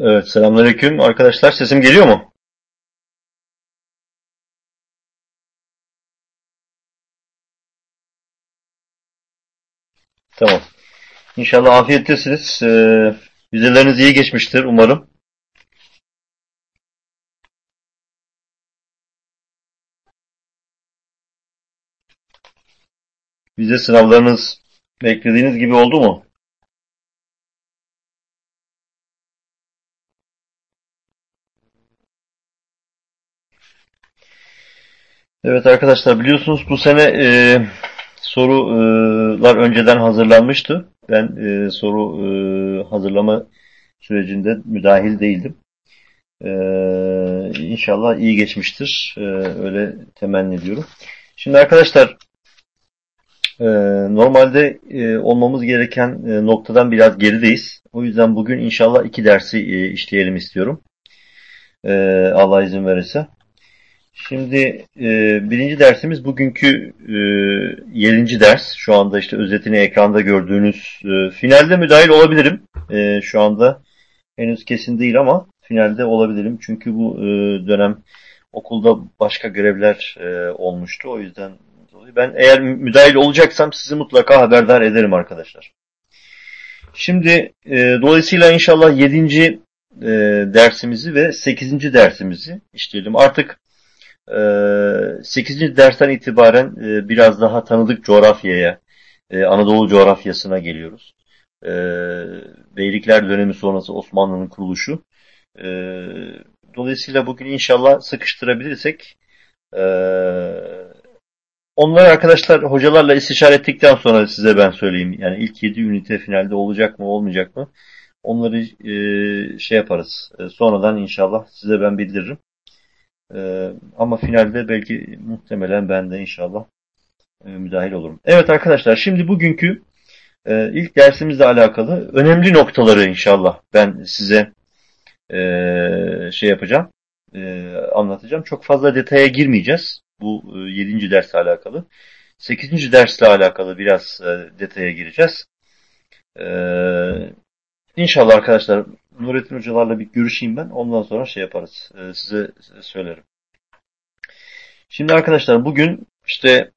Evet, selamünaleyküm arkadaşlar. Sesim geliyor mu? Tamam. İnşallah afiyettesiniz. Ee, vizeleriniz iyi geçmiştir umarım. Vize sınavlarınız beklediğiniz gibi oldu mu? Evet arkadaşlar biliyorsunuz bu sene e, sorular önceden hazırlanmıştı. Ben e, soru e, hazırlama sürecinde müdahil değildim. E, inşallah iyi geçmiştir. E, öyle temenni ediyorum. Şimdi arkadaşlar e, normalde e, olmamız gereken e, noktadan biraz gerideyiz. O yüzden bugün inşallah iki dersi e, işleyelim istiyorum. E, Allah izin verirse. Şimdi e, birinci dersimiz bugünkü e, yedinci ders. Şu anda işte özetini ekranda gördüğünüz e, finalde müdahil olabilirim. E, şu anda henüz kesin değil ama finalde olabilirim. Çünkü bu e, dönem okulda başka görevler e, olmuştu. O yüzden ben eğer müdahil olacaksam sizi mutlaka haberdar ederim arkadaşlar. Şimdi e, dolayısıyla inşallah yedinci e, dersimizi ve sekizinci dersimizi işleyelim. Artık 8. Ee, dersten itibaren e, biraz daha tanıdık coğrafyaya, e, Anadolu coğrafyasına geliyoruz. Ee, Beylikler dönemi sonrası Osmanlı'nın kuruluşu. Ee, dolayısıyla bugün inşallah sıkıştırabilirsek e, onları arkadaşlar hocalarla istişare ettikten sonra size ben söyleyeyim. Yani ilk 7 ünite finalde olacak mı olmayacak mı? Onları şey yaparız. Sonradan inşallah size ben bildiririm. Ee, ama finalde belki muhtemelen ben de inşallah e, müdahil olurum. Evet arkadaşlar şimdi bugünkü e, ilk dersimizle alakalı önemli noktaları inşallah ben size e, şey yapacağım, e, anlatacağım. Çok fazla detaya girmeyeceğiz bu e, 7. dersle alakalı. 8. dersle alakalı biraz e, detaya gireceğiz. E, İnşallah arkadaşlar Nurettin hocalarla bir görüşeyim ben. Ondan sonra şey yaparız. E, size söylerim. Şimdi arkadaşlar bugün işte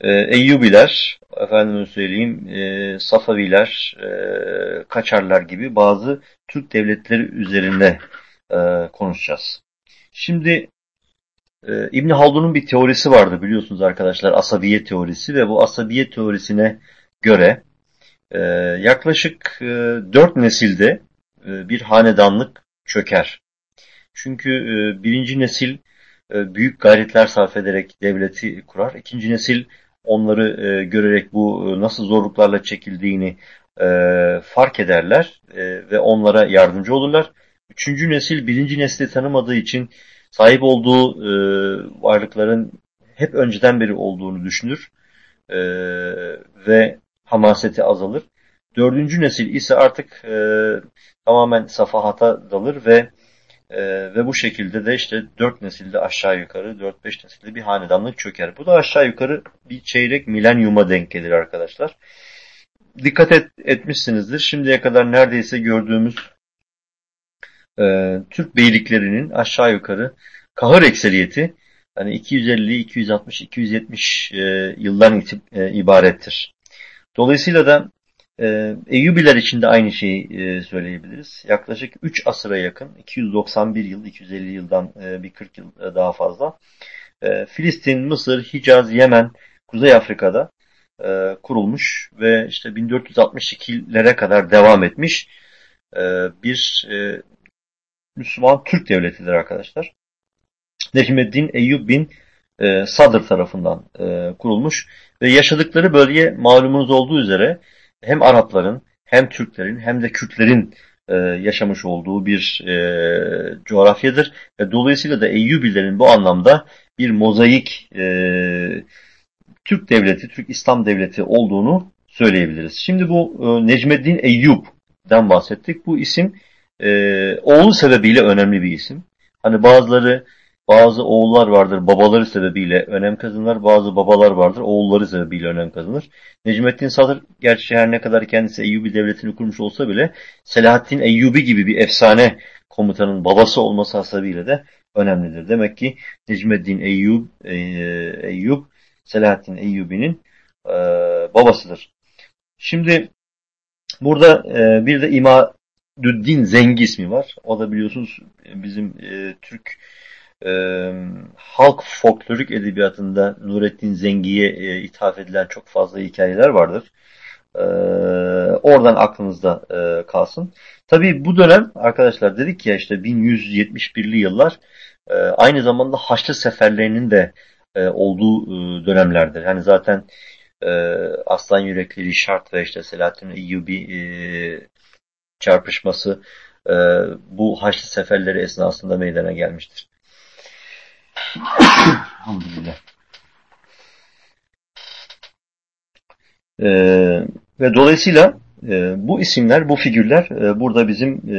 e, Eyyubiler, efendime söyleyeyim e, Safaviler, e, Kaçarlar gibi bazı Türk devletleri üzerinde konuşacağız. Şimdi İbn Haldun'un bir teorisi vardı biliyorsunuz arkadaşlar asabiyet teorisi ve bu asabiyet teorisine göre yaklaşık e, 4 nesilde bir hanedanlık çöker. Çünkü e, birinci nesil e, büyük gayretler sarf ederek devleti kurar. İkinci nesil onları görerek bu nasıl zorluklarla çekildiğini fark ederler ve onlara yardımcı olurlar. Üçüncü nesil birinci nesli tanımadığı için sahip olduğu varlıkların hep önceden beri olduğunu düşünür ve hamaseti azalır. Dördüncü nesil ise artık e, tamamen safahata dalır ve e, ve bu şekilde de işte dört nesilde aşağı yukarı, dört beş nesilde bir hanedanlık çöker. Bu da aşağı yukarı bir çeyrek milenyuma denk gelir arkadaşlar. Dikkat et, etmişsinizdir. Şimdiye kadar neredeyse gördüğümüz e, Türk beyliklerinin aşağı yukarı kahır ekseriyeti hani 250, 260, 270 e, yıldan itib e, ibarettir. Dolayısıyla da e, Eyyubiler için de aynı şeyi e, söyleyebiliriz. Yaklaşık 3 asıra yakın, 291 yıl, 250 yıldan e, bir 40 yıl e, daha fazla. Filistin, Mısır, Hicaz, Yemen, Kuzey Afrika'da kurulmuş ve işte 1462'lere kadar devam etmiş bir Müslüman Türk devletidir arkadaşlar. Necmeddin Eyyub bin Sadr tarafından kurulmuş ve yaşadıkları bölge malumunuz olduğu üzere hem Arapların hem Türklerin hem de Kürtlerin e, yaşamış olduğu bir e, coğrafyadır. Ve dolayısıyla da Eyyubilerin bu anlamda bir mozaik e, Türk devleti, Türk İslam devleti olduğunu söyleyebiliriz. Şimdi bu e, Necmeddin Eyyub'den bahsettik. Bu isim e, oğlu sebebiyle önemli bir isim. Hani bazıları Bazı oğullar vardır babaları sebebiyle önem kazanır. Bazı babalar vardır oğulları sebebiyle önem kazanır. Necmettin Sadır gerçi her ne kadar kendisi Eyyubi devletini kurmuş olsa bile Selahaddin Eyyubi gibi bir efsane komutanın babası olması hasebiyle de önemlidir. Demek ki Necmettin Eyyub, e, Eyyub Selahaddin Eyyubi'nin e, babasıdır. Şimdi burada e, bir de İmadüddin Zengi ismi var. O da biliyorsunuz bizim Türk e, halk folklorik edebiyatında Nurettin Zengi'ye e, ithaf edilen çok fazla hikayeler vardır. E, oradan aklınızda e, kalsın. Tabii bu dönem arkadaşlar dedik ya işte 1171'li yıllar e, aynı zamanda Haçlı seferlerinin de e, olduğu e, dönemlerdir. Hani zaten e, Aslan Yürekli Richard ve işte Selahattin Eyyubi e, çarpışması e, bu Haçlı seferleri esnasında meydana gelmiştir. Elhamdülillah. E, ve dolayısıyla e, bu isimler, bu figürler e, burada bizim e,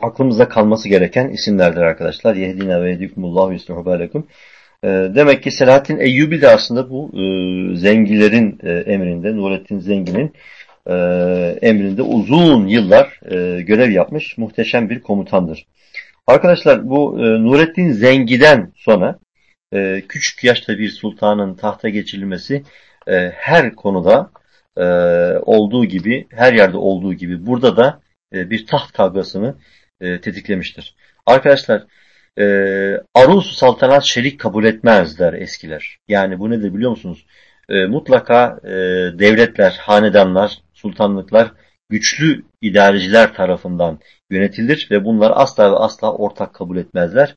aklımızda kalması gereken isimlerdir arkadaşlar. Yehdina ve yedikumullahu yusluhu balekum. E, demek ki Selahattin Eyyubi de aslında bu e, zengilerin e, emrinde, Nurettin Zengin'in e, emrinde uzun yıllar e, görev yapmış muhteşem bir komutandır. Arkadaşlar bu e, Nurettin Zengi'den sonra e, küçük yaşta bir sultanın tahta geçirilmesi e, her konuda e, olduğu gibi, her yerde olduğu gibi burada da e, bir taht kavgasını e, tetiklemiştir. Arkadaşlar e, Arus saltanat şerik kabul etmezler eskiler. Yani bu nedir biliyor musunuz? E, mutlaka e, devletler, hanedanlar, sultanlıklar güçlü idareciler tarafından yönetilir ve bunlar asla ve asla ortak kabul etmezler.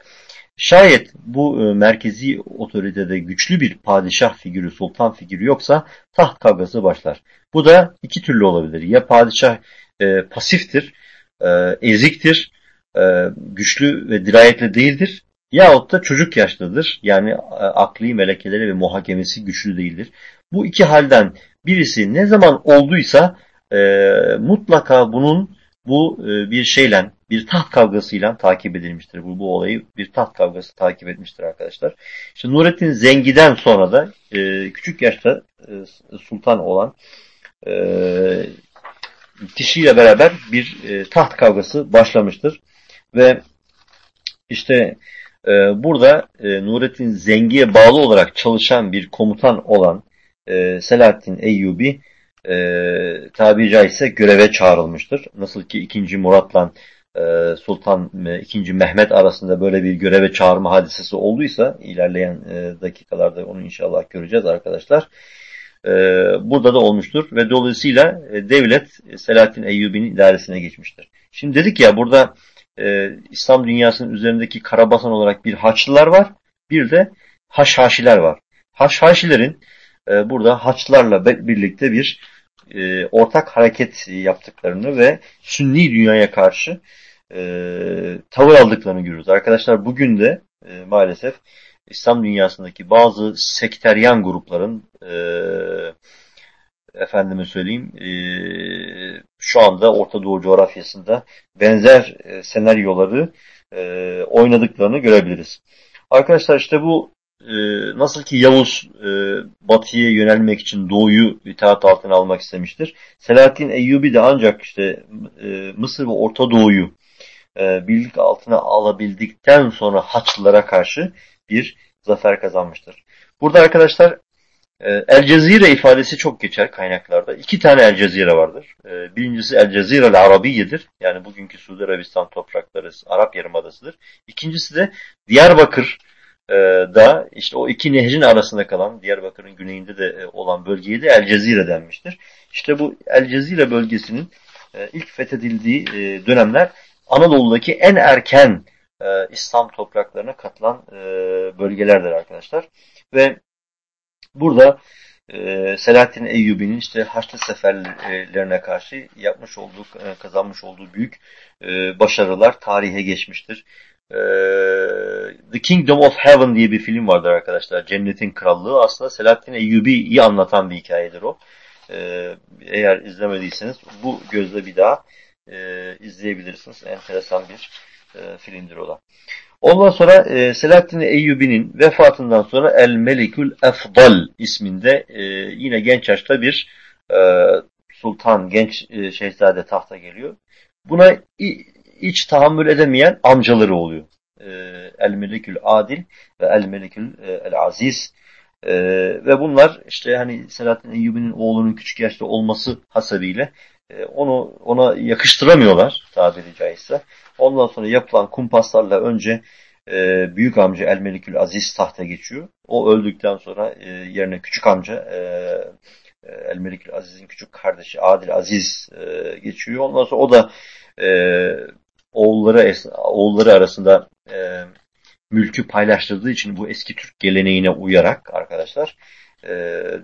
Şayet bu e, merkezi otoritede güçlü bir padişah figürü, sultan figürü yoksa taht kavgası başlar. Bu da iki türlü olabilir. Ya padişah e, pasiftir, e, eziktir, e, güçlü ve dirayetli değildir. Yahut da çocuk yaşlıdır. Yani e, akli melekeleri ve muhakemesi güçlü değildir. Bu iki halden birisi ne zaman olduysa e, mutlaka bunun bu e, bir şeyle, bir taht kavgasıyla takip edilmiştir. Bu, bu olayı bir taht kavgası takip etmiştir arkadaşlar. İşte Nurettin Zengi'den sonra da e, küçük yaşta e, sultan olan e, kişiyle beraber bir e, taht kavgası başlamıştır. Ve işte e, burada e, Nurettin Zengi'ye bağlı olarak çalışan bir komutan olan e, Selahattin Eyyubi e, tabiri caizse göreve çağrılmıştır. Nasıl ki 2. Murat'la e, Sultan e, 2. Mehmet arasında böyle bir göreve çağırma hadisesi olduysa ilerleyen e, dakikalarda onu inşallah göreceğiz arkadaşlar. E, burada da olmuştur ve dolayısıyla e, devlet Selahattin Eyyubi'nin idaresine geçmiştir. Şimdi dedik ya burada e, İslam dünyasının üzerindeki karabasan olarak bir Haçlılar var, bir de Haşhaşiler var. Haşhaşilerin e, burada Haçlılarla birlikte bir e, ortak hareket yaptıklarını ve Sünni dünyaya karşı e, tavır aldıklarını görüyoruz. Arkadaşlar bugün de e, maalesef İslam dünyasındaki bazı sekteryan grupların e, efendime söyleyeyim e, şu anda Orta Doğu coğrafyasında benzer e, senaryoları e, oynadıklarını görebiliriz. Arkadaşlar işte bu e, nasıl ki Yavuz e, batıya yönelmek için doğuyu itaat altına almak istemiştir. Selahattin Eyyubi de ancak işte e, Mısır ve Orta Doğu'yu e, birlik altına alabildikten sonra Haçlılara karşı bir zafer kazanmıştır. Burada arkadaşlar e, El Cezire ifadesi çok geçer kaynaklarda. İki tane El Cezire vardır. E, birincisi El Cezire el Arabiye'dir. Yani bugünkü Suudi Arabistan toprakları Arap Yarımadası'dır. İkincisi de Diyarbakır e, da işte o iki nehrin arasında kalan Diyarbakır'ın güneyinde de olan bölgeye de El Cezire denmiştir. İşte bu El Cezire bölgesinin ilk fethedildiği dönemler Anadolu'daki en erken İslam topraklarına katılan bölgelerdir arkadaşlar. Ve Burada e, Selahattin Eyyubi'nin işte Haçlı seferlerine karşı yapmış olduğu, e, kazanmış olduğu büyük e, başarılar tarihe geçmiştir. E, The Kingdom of Heaven diye bir film vardır arkadaşlar. Cennetin Krallığı. Aslında Selahattin Eyyubi'yi anlatan bir hikayedir o. E, eğer izlemediyseniz bu gözle bir daha e, izleyebilirsiniz. Enteresan bir e, filmdir o da. Ondan sonra e, Selahaddin Eyyubi'nin vefatından sonra El Melikül Efdal isminde yine genç yaşta bir sultan, genç şehzade tahta geliyor. Buna hiç tahammül edemeyen amcaları oluyor. E, El Melikül Adil ve El Melikül e, El Aziz e, ve bunlar işte hani Selahaddin Eyyubi'nin oğlunun küçük yaşta olması hasebiyle e, onu ona yakıştıramıyorlar tabiri caizse. Ondan sonra yapılan kumpaslarla önce e, büyük amca El Melikül Aziz tahta geçiyor. O öldükten sonra e, yerine küçük amca El Melikül Aziz'in küçük kardeşi Adil Aziz geçiyor. Ondan sonra o da oğulları oğulları arasında e, mülkü paylaştırdığı için bu eski Türk geleneğine uyarak arkadaşlar e,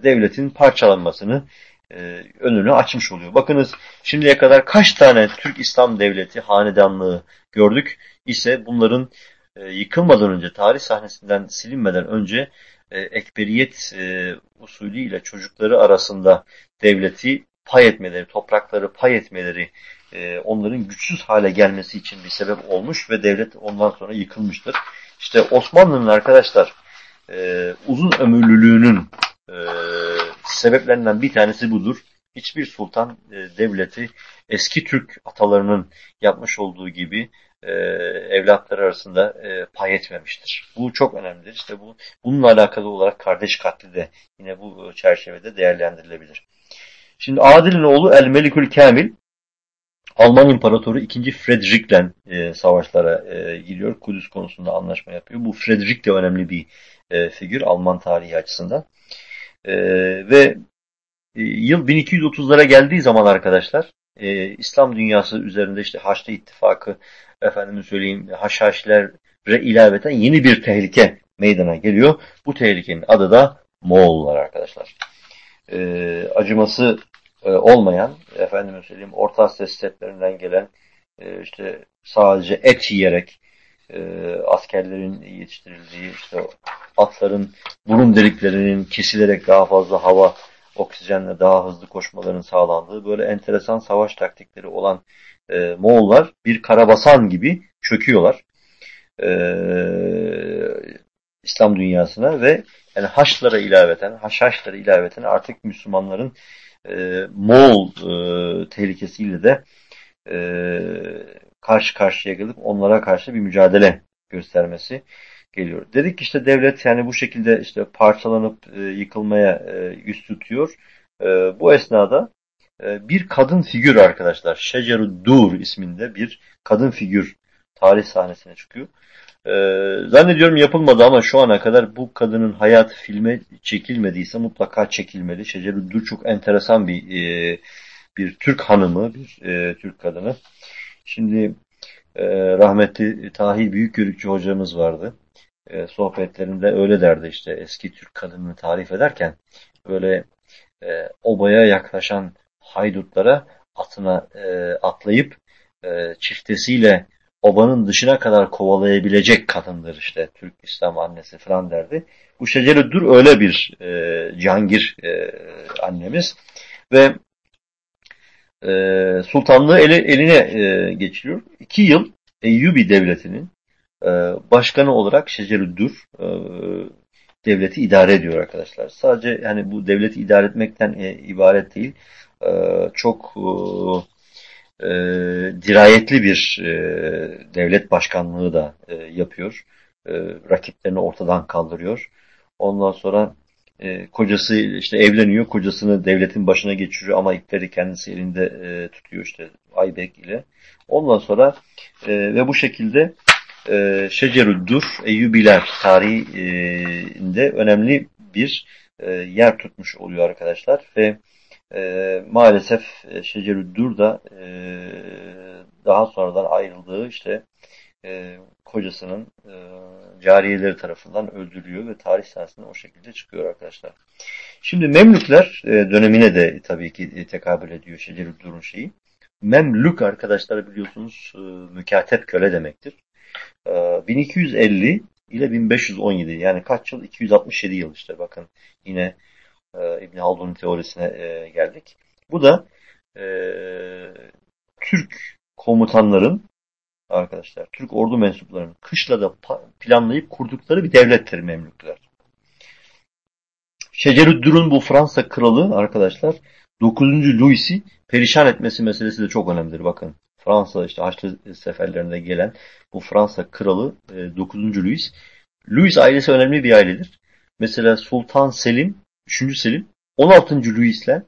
devletin parçalanmasını e, önünü açmış oluyor. Bakınız şimdiye kadar kaç tane Türk İslam Devleti hanedanlığı gördük ise bunların e, yıkılmadan önce tarih sahnesinden silinmeden önce e, ekberiyet e, usulüyle çocukları arasında devleti pay etmeleri, toprakları pay etmeleri e, onların güçsüz hale gelmesi için bir sebep olmuş ve devlet ondan sonra yıkılmıştır. İşte Osmanlı'nın arkadaşlar e, uzun ömürlülüğünün e, sebeplerinden bir tanesi budur. Hiçbir sultan e, devleti eski Türk atalarının yapmış olduğu gibi e, evlatları arasında e, pay etmemiştir. Bu çok önemlidir. İşte bu bununla alakalı olarak kardeş katli de yine bu çerçevede değerlendirilebilir. Şimdi Adil'in oğlu El Melikül Kamil Alman İmparatoru 2. Frederick'le e, savaşlara e, giriyor. Kudüs konusunda anlaşma yapıyor. Bu Frederick de önemli bir e, figür Alman tarihi açısından. E, ve e, yıl 1230'lara geldiği zaman arkadaşlar e, İslam dünyası üzerinde işte Haçlı İttifakı efendim söyleyeyim Haşhaşilere ilaveten yeni bir tehlike meydana geliyor. Bu tehlikenin adı da Moğollar arkadaşlar. E, acıması e, olmayan efendim söyleyeyim Orta Asya steplerinden gelen e, işte sadece et yiyerek e, askerlerin yetiştirildiği işte atların burun deliklerinin kesilerek daha fazla hava oksijenle daha hızlı koşmaların sağlandığı böyle enteresan savaş taktikleri olan e, Moğollar bir karabasan gibi çöküyorlar. E, İslam dünyasına ve yani Haçlara ilaveten, Haşhaşlara ilaveten artık Müslümanların e, Moğol e, tehlikesiyle de e, karşı karşıya gelip onlara karşı bir mücadele göstermesi geliyor. Dedik işte devlet yani bu şekilde işte parçalanıp e, yıkılmaya e, yüz tutuyor. E, bu esnada e, bir kadın figür arkadaşlar. Şeceru Dur isminde bir kadın figür tarih sahnesine çıkıyor. Ee, zannediyorum yapılmadı ama şu ana kadar bu kadının hayat filme çekilmediyse mutlaka çekilmeli. Şecerü Dur çok enteresan bir e, bir Türk hanımı, bir e, Türk kadını. Şimdi e, rahmetli Tahir Büyükgörükçü hocamız vardı. E, sohbetlerinde öyle derdi işte eski Türk kadınını tarif ederken böyle e, obaya yaklaşan haydutlara atına e, atlayıp e, çiftesiyle obanın dışına kadar kovalayabilecek kadındır işte Türk İslam annesi falan derdi. Bu şecere dur öyle bir e, cangir e, annemiz ve e, sultanlığı eli, eline e, geçiriyor. İki yıl Eyyubi devletinin e, başkanı olarak Şecerü Dur e, devleti idare ediyor arkadaşlar. Sadece yani bu devleti idare etmekten e, ibaret değil. E, çok e, e, dirayetli bir e, devlet başkanlığı da e, yapıyor. E, rakiplerini ortadan kaldırıyor. Ondan sonra e, kocası işte evleniyor, kocasını devletin başına geçiriyor ama ipleri kendisi elinde e, tutuyor işte Aybek ile. Ondan sonra e, ve bu şekilde e, Şecerüddür Eyyubiler tarihinde önemli bir e, yer tutmuş oluyor arkadaşlar ve e, maalesef e, Şecerüddür da e, daha sonradan ayrıldığı işte e, kocasının e, cariyeleri tarafından öldürülüyor ve tarih sahnesinde o şekilde çıkıyor arkadaşlar. Şimdi Memlükler e, dönemine de tabii ki e, tekabül ediyor Şecerüddür'ün şeyi. Memlük arkadaşlar biliyorsunuz e, mükatep köle demektir. E, 1250 ile 1517 yani kaç yıl? 267 yıl işte bakın yine e, İbn Haldun'un teorisine e, geldik. Bu da e, Türk komutanların arkadaşlar Türk ordu mensuplarının kışlada planlayıp kurdukları bir devlettir Memlükler. Şecerüddür'ün bu Fransa kralı arkadaşlar 9. Louis'i perişan etmesi meselesi de çok önemlidir. Bakın Fransa işte Haçlı seferlerinde gelen bu Fransa kralı 9. E, Louis. Louis ailesi önemli bir ailedir. Mesela Sultan Selim, 3. Selim 16. Louis'le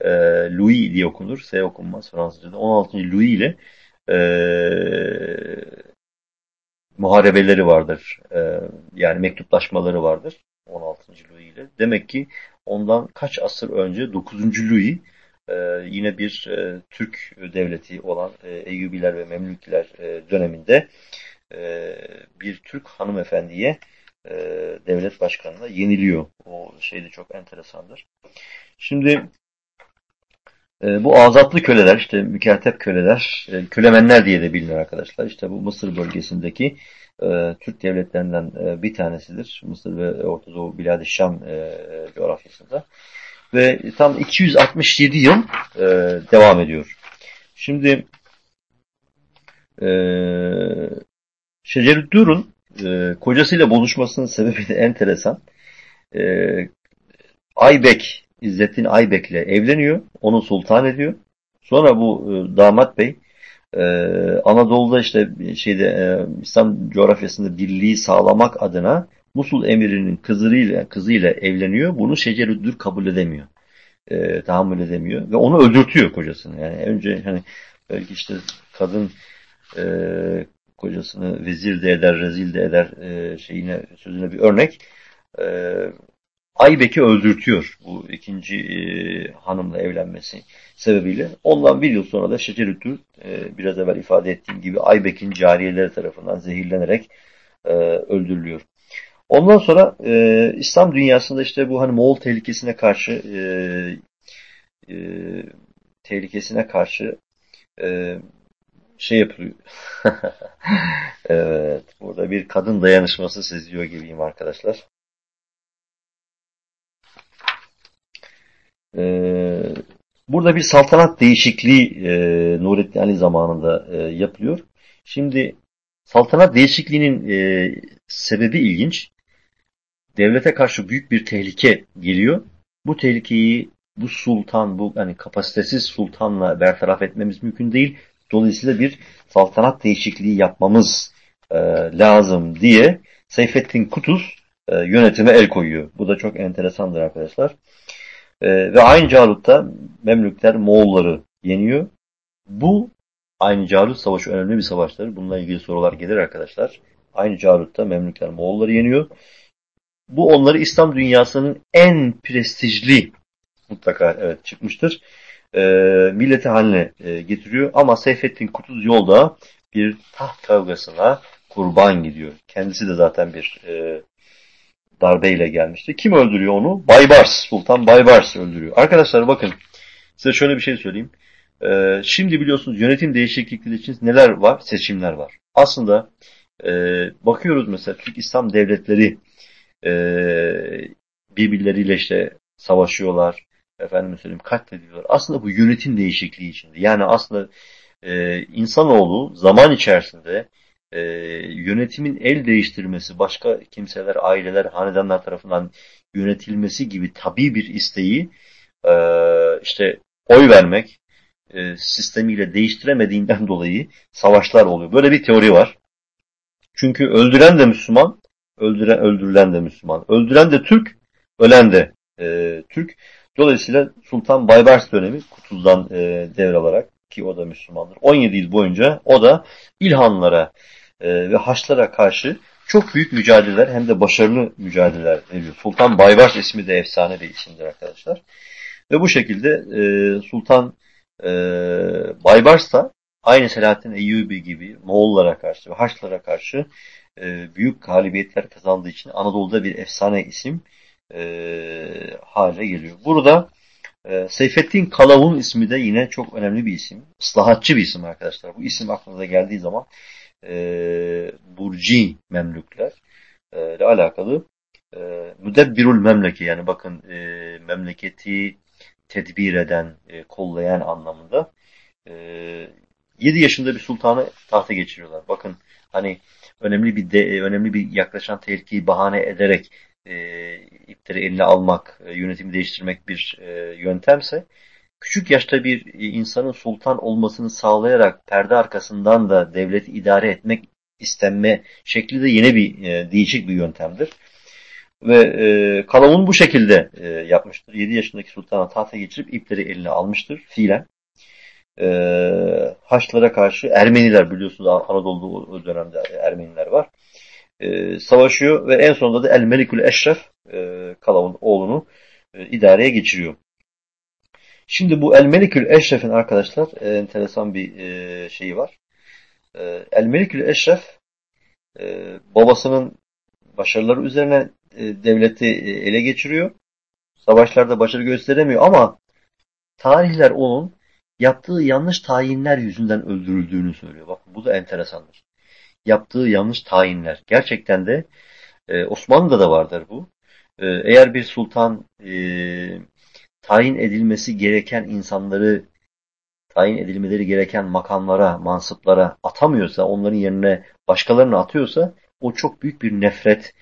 e, Louis diye okunur. S okunmaz Fransızca'da. 16. Louis ile e, muharebeleri vardır. E, yani mektuplaşmaları vardır. 16. Louis ile. Demek ki ondan kaç asır önce 9. Louis e, yine bir e, Türk devleti olan e, Eyyubiler ve Memlükiler e, döneminde e, bir Türk hanımefendiye e, devlet başkanına yeniliyor. O şey de çok enteresandır. Şimdi e, bu azatlı köleler, işte mükatep köleler, e, kölemenler diye de bilinir arkadaşlar. İşte bu Mısır bölgesindeki e, Türk devletlerinden e, bir tanesidir. Mısır ve Orta Doğu Bilad-i Şam e, coğrafyasında. Ve tam 267 yıl e, devam ediyor. Şimdi e, Şecerüddur'un e, kocasıyla buluşmasının sebebi de enteresan. E, Aybek, İzzettin Aybek ile evleniyor. Onu sultan ediyor. Sonra bu e, damat bey e, Anadolu'da işte şeyde e, İslam coğrafyasında birliği sağlamak adına Musul emirinin kızıyla kızıyla evleniyor. Bunu Şecerüddür kabul edemiyor. E, tahammül edemiyor ve onu öldürtüyor kocasını. Yani önce hani belki işte kadın e, kocasını vezir de eder, rezil de eder e, şeyine sözüne bir örnek. E, Aybek'i öldürtüyor bu ikinci e, hanımla evlenmesi sebebiyle. Ondan bir yıl sonra da Şecerütü e, biraz evvel ifade ettiğim gibi Aybek'in cariyeleri tarafından zehirlenerek e, öldürülüyor. Ondan sonra e, İslam dünyasında işte bu hani Moğol tehlikesine karşı e, e, tehlikesine karşı e, şey yapılıyor. evet, burada bir kadın dayanışması seziyor gibiyim arkadaşlar. Ee, burada bir saltanat değişikliği e, Nurettin Ali zamanında e, yapılıyor. Şimdi saltanat değişikliğinin e, sebebi ilginç. Devlete karşı büyük bir tehlike geliyor. Bu tehlikeyi bu sultan, bu hani kapasitesiz sultanla bertaraf etmemiz mümkün değil. Dolayısıyla bir saltanat değişikliği yapmamız e, lazım diye Seyfettin Kutuz e, yönetime el koyuyor. Bu da çok enteresandır arkadaşlar. E, ve aynı Calut'ta Memlükler Moğolları yeniyor. Bu aynı Calut Savaşı önemli bir savaştır. Bununla ilgili sorular gelir arkadaşlar. Aynı Calut'ta Memlükler Moğolları yeniyor. Bu onları İslam dünyasının en prestijli mutlaka evet çıkmıştır e, milleti haline e, getiriyor. Ama Seyfettin Kutuz yolda bir taht kavgasına kurban gidiyor. Kendisi de zaten bir e, darbeyle gelmişti. Kim öldürüyor onu? Baybars, Sultan Baybars öldürüyor. Arkadaşlar bakın size şöyle bir şey söyleyeyim. E, şimdi biliyorsunuz yönetim değişiklikleri için neler var? Seçimler var. Aslında e, bakıyoruz mesela Türk İslam devletleri e, birbirleriyle işte savaşıyorlar efendim söyleyeyim katlediyorlar. Aslında bu yönetim değişikliği içinde. Yani aslında e, insanoğlu zaman içerisinde e, yönetimin el değiştirmesi, başka kimseler, aileler, hanedanlar tarafından yönetilmesi gibi tabi bir isteği e, işte oy vermek e, sistemiyle değiştiremediğinden dolayı savaşlar oluyor. Böyle bir teori var. Çünkü öldüren de Müslüman, öldüren, öldürülen de Müslüman. Öldüren de Türk, ölen de e, Türk. Dolayısıyla Sultan Baybars dönemi Kutuz'dan e, devralarak ki o da Müslümandır. 17 yıl boyunca o da İlhanlara e, ve Haçlara karşı çok büyük mücadeleler hem de başarılı mücadeleler veriyor. Sultan Baybars ismi de efsane bir isimdir arkadaşlar. Ve bu şekilde e, Sultan e, Baybars da aynı Selahattin Eyyubi gibi Moğollara karşı ve Haçlara karşı e, büyük galibiyetler kazandığı için Anadolu'da bir efsane isim e, hale geliyor. Burada e, Seyfettin Kalavun ismi de yine çok önemli bir isim. Islahatçı bir isim arkadaşlar. Bu isim aklınıza geldiği zaman e, Burci Memlükler e, ile alakalı e, müdebbirul memleke yani bakın e, memleketi tedbir eden, e, kollayan anlamında e, 7 yaşında bir sultanı tahta geçiriyorlar. Bakın hani önemli bir de, önemli bir yaklaşan tehlikeyi bahane ederek e, ipleri eline almak, e, yönetimi değiştirmek bir e, yöntemse küçük yaşta bir insanın sultan olmasını sağlayarak perde arkasından da devleti idare etmek istenme şekli de yine bir e, değişik bir yöntemdir. Ve e, Kalavun bu şekilde e, yapmıştır. 7 yaşındaki sultana tahta geçirip ipleri eline almıştır fiilen. E, Haçlara karşı Ermeniler biliyorsunuz Anadolu'da o dönemde Ermeniler var. E, savaşıyor ve en sonunda da El Melikül Eşref e, Kalavun oğlunu e, idareye geçiriyor. Şimdi bu El Melikül Eşref'in arkadaşlar e, enteresan bir e, şeyi var. E, El Melikül Eşref e, babasının başarıları üzerine e, devleti e, ele geçiriyor. Savaşlarda başarı gösteremiyor ama tarihler onun yaptığı yanlış tayinler yüzünden öldürüldüğünü söylüyor. Bakın bu da enteresandır. Yaptığı yanlış tayinler. Gerçekten de e, Osmanlı'da da vardır bu. E, eğer bir sultan e, tayin edilmesi gereken insanları tayin edilmeleri gereken makamlara, mansıplara atamıyorsa, onların yerine başkalarını atıyorsa o çok büyük bir nefret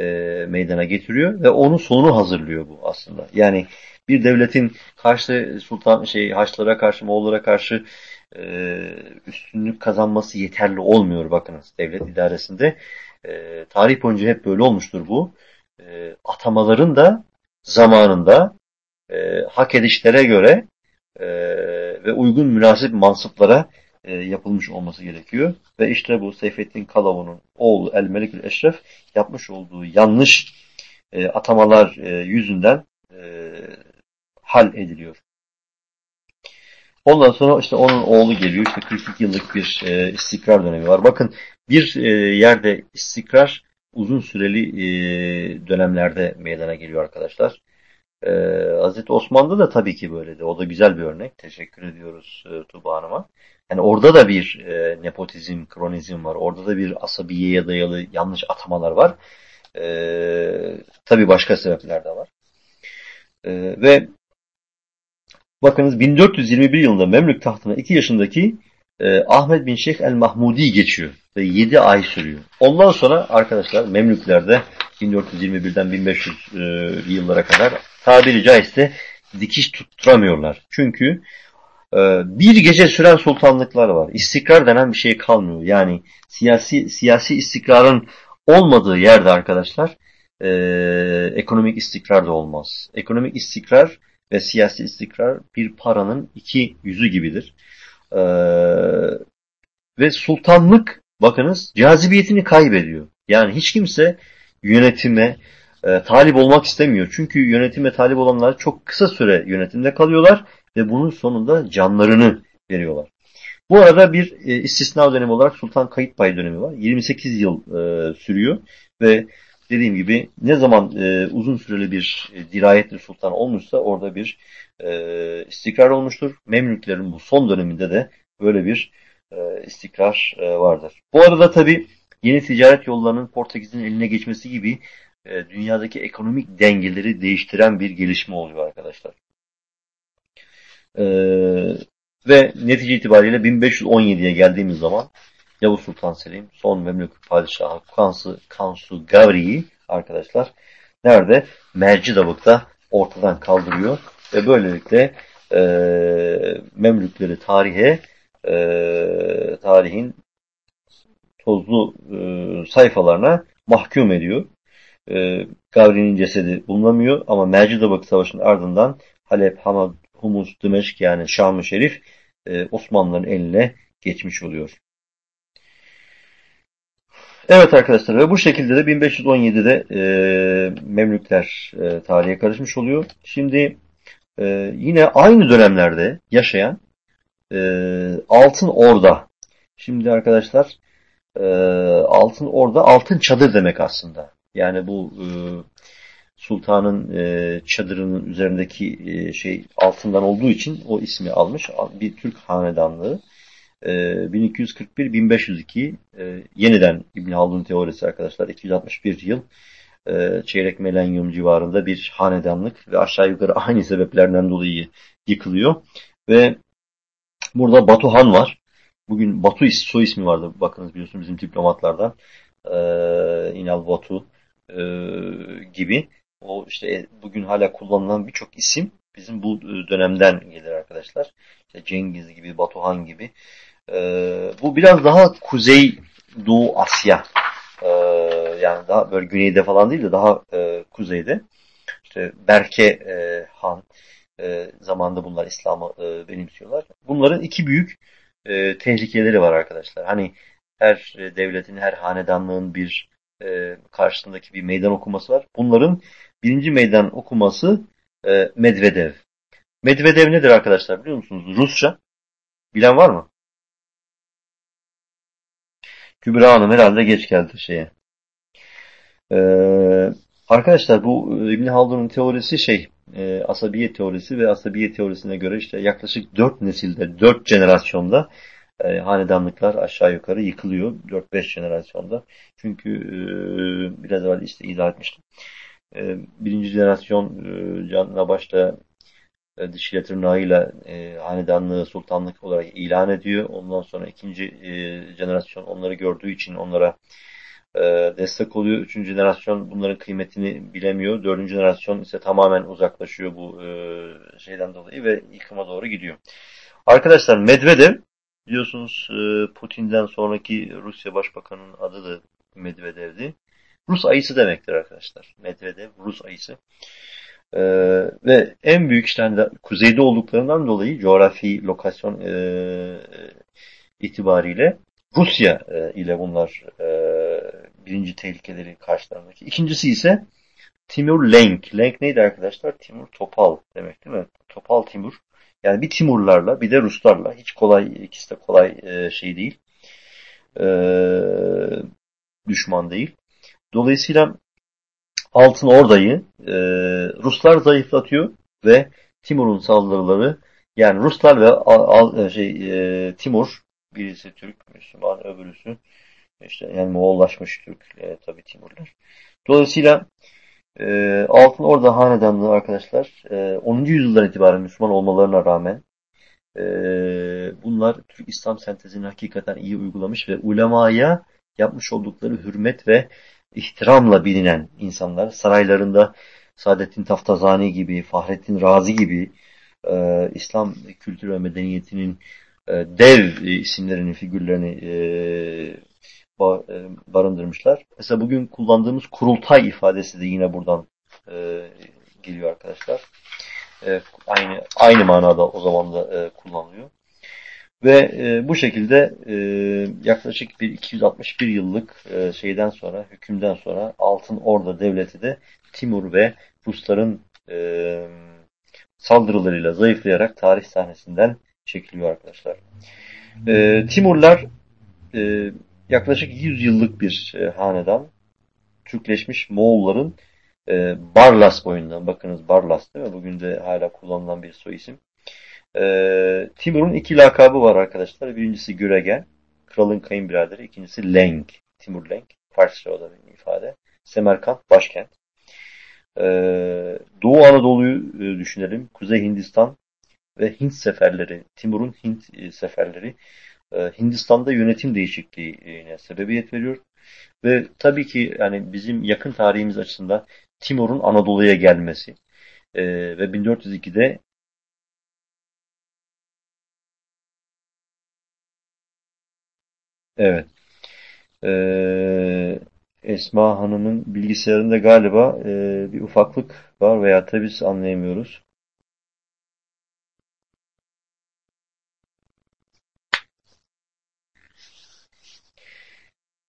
e, meydana getiriyor ve onun sonunu hazırlıyor bu aslında. Yani bir devletin karşı sultan şey Haçlara karşı Moğollara karşı e, üstünlük kazanması yeterli olmuyor bakınız devlet idaresinde. E, tarih boyunca hep böyle olmuştur bu. E, atamaların da zamanında e, hak edişlere göre e, ve uygun münasip mansıplara e, yapılmış olması gerekiyor. Ve işte bu Seyfettin Kalavun'un oğlu El Melikül Eşref yapmış olduğu yanlış atamalar yüzünden hal ediliyor. Ondan sonra işte onun oğlu geliyor. İşte 42 yıllık bir e, istikrar dönemi var. Bakın bir e, yerde istikrar uzun süreli e, dönemlerde meydana geliyor arkadaşlar. E, Hazreti Osman'da da tabii ki böyledi. O da güzel bir örnek. Teşekkür ediyoruz e, Tuba Hanım'a. Yani orada da bir e, nepotizm, kronizm var. Orada da bir asabiyeye dayalı yanlış atamalar var. E, tabii başka sebepler de var. E, ve bakınız 1421 yılında Memlük tahtına 2 yaşındaki e, Ahmet bin Şeyh el Mahmudi geçiyor. Ve 7 ay sürüyor. Ondan sonra arkadaşlar Memlüklerde 1421'den 1500 e, yıllara kadar tabiri caizse dikiş tutturamıyorlar. Çünkü e, bir gece süren sultanlıklar var. İstikrar denen bir şey kalmıyor. Yani siyasi siyasi istikrarın olmadığı yerde arkadaşlar e, ekonomik istikrar da olmaz. Ekonomik istikrar ve siyasi istikrar bir paranın iki yüzü gibidir. E, ve sultanlık bakınız cazibiyetini kaybediyor. Yani hiç kimse yönetime e, talip olmak istemiyor. Çünkü yönetime talip olanlar çok kısa süre yönetimde kalıyorlar ve bunun sonunda canlarını veriyorlar. Bu arada bir e, istisna dönemi olarak Sultan Kayıtbay dönemi var. 28 yıl e, sürüyor ve dediğim gibi ne zaman e, uzun süreli bir e, dirayetli sultan olmuşsa orada bir e, istikrar olmuştur. Memlüklerin bu son döneminde de böyle bir e, istikrar e, vardır. Bu arada tabi yeni ticaret yollarının Portekiz'in eline geçmesi gibi e, dünyadaki ekonomik dengeleri değiştiren bir gelişme oluyor arkadaşlar. E, ve netice itibariyle 1517'ye geldiğimiz zaman Yavuz Sultan Selim son Memlük Padişahı Kansu, Kansu Gavri'yi arkadaşlar nerede? Mercidabık'ta ortadan kaldırıyor ve böylelikle e, Memlükleri tarihe e, tarihin tozlu e, sayfalarına mahkum ediyor. E, Gavri'nin cesedi bulunamıyor ama Mercidabık Savaşı'nın ardından Halep, Hamad, Humus, Dimeşk yani Şam-ı Şerif e, Osmanlıların eline geçmiş oluyor. Evet arkadaşlar ve bu şekilde de 1517'de e, Memlükler e, tarihe karışmış oluyor. Şimdi e, yine aynı dönemlerde yaşayan e, Altın Orda. Şimdi arkadaşlar e, Altın Orda altın çadır demek aslında. Yani bu e, sultanın e, çadırının üzerindeki e, şey altından olduğu için o ismi almış. Bir Türk hanedanlığı. E, 1241-1502 e, yeniden İbn Haldun teorisi arkadaşlar 261 yıl e, çeyrek melenyum civarında bir hanedanlık ve aşağı yukarı aynı sebeplerden dolayı yıkılıyor. Ve burada Batuhan var. bugün Batu soy ismi vardı bakınız biliyorsunuz bizim diplomatlardan e, İnal Batu e, gibi o işte bugün hala kullanılan birçok isim bizim bu dönemden gelir arkadaşlar. İşte Cengiz gibi, Batuhan gibi. E, bu biraz daha kuzey Doğu Asya e, yani daha böyle güneyde falan değil de daha e, kuzeyde. İşte Berke e, Han e, zamanında bunlar İslam'ı e, benimsiyorlar. Bunların iki büyük e, tehlikeleri var arkadaşlar. Hani her devletin, her hanedanlığın bir e, karşısındaki bir meydan okuması var. Bunların birinci meydan okuması e, Medvedev. Medvedev nedir arkadaşlar biliyor musunuz? Rusça. Bilen var mı? Kübra Hanım herhalde geç geldi şeye. Ee, arkadaşlar bu İbn Haldun'un teorisi şey e, asabiyet teorisi ve asabiyet teorisine göre işte yaklaşık 4 nesilde, 4 jenerasyonda e, hanedanlıklar aşağı yukarı yıkılıyor. 4-5 jenerasyonda. Çünkü e, biraz evvel işte izah etmiştim. E, birinci jenerasyon e, canla başla e, dişiyle tırnağıyla e, hanedanlığı, sultanlık olarak ilan ediyor. Ondan sonra ikinci e, jenerasyon onları gördüğü için onlara e, destek oluyor. Üçüncü jenerasyon bunların kıymetini bilemiyor. Dördüncü jenerasyon ise tamamen uzaklaşıyor bu e, şeyden dolayı ve yıkıma doğru gidiyor. Arkadaşlar Medvedev biliyorsunuz e, Putin'den sonraki Rusya Başbakanı'nın adı da Medvedev'di. Rus ayısı demektir arkadaşlar. Medvedev Rus ayısı. Ee, ve en büyük hani kuzeyde olduklarından dolayı coğrafi lokasyon e, itibariyle Rusya e, ile bunlar e, birinci tehlikeleri karşılarındaki. İkincisi ise Timur Lenk. Lenk neydi arkadaşlar? Timur Topal demek değil mi? Topal Timur. Yani bir Timurlarla bir de Ruslarla. Hiç kolay, ikisi de kolay e, şey değil. E, düşman değil. Dolayısıyla Altın Orda'yı e, Ruslar zayıflatıyor ve Timur'un saldırıları yani Ruslar ve al, al, şey, e, Timur birisi Türk, Müslüman, öbürüsü işte yani Moğollaşmış Türk e, tabi Timurlar. Dolayısıyla e, Altın Orda Hanedanlığı arkadaşlar e, 10. yüzyıldan itibaren Müslüman olmalarına rağmen e, bunlar Türk İslam sentezini hakikaten iyi uygulamış ve ulemaya yapmış oldukları hürmet ve ihtiramla bilinen insanlar. Saraylarında Saadettin Taftazani gibi, Fahrettin Razi gibi e, İslam kültürü ve medeniyetinin e, dev isimlerinin figürlerini e, e, barındırmışlar. Mesela bugün kullandığımız kurultay ifadesi de yine buradan e, geliyor arkadaşlar. E, aynı aynı manada o zaman da e, kullanılıyor. Ve e, bu şekilde e, yaklaşık bir 261 yıllık e, şeyden sonra, hükümden sonra Altın Orda Devleti de Timur ve Rusların e, saldırılarıyla zayıflayarak tarih sahnesinden çekiliyor arkadaşlar. E, Timurlar e, yaklaşık 100 yıllık bir e, hanedan. Türkleşmiş Moğolların e, Barlas boyundan. Bakınız Barlas değil mi? Bugün de hala kullanılan bir soy isim. E, Timur'un iki lakabı var arkadaşlar. Birincisi Güregen, kralın kayınbiraderi. İkincisi Leng, Timur Leng. Farsça o da bir ifade. Semerkant, başkent. E, Doğu Anadolu'yu e, düşünelim. Kuzey Hindistan ve Hint seferleri, Timur'un Hint e, seferleri e, Hindistan'da yönetim değişikliğine sebebiyet veriyor. Ve tabii ki yani bizim yakın tarihimiz açısından Timur'un Anadolu'ya gelmesi e, ve 1402'de Evet. Ee, Esma Hanım'ın bilgisayarında galiba e, bir ufaklık var veya da biz anlayamıyoruz.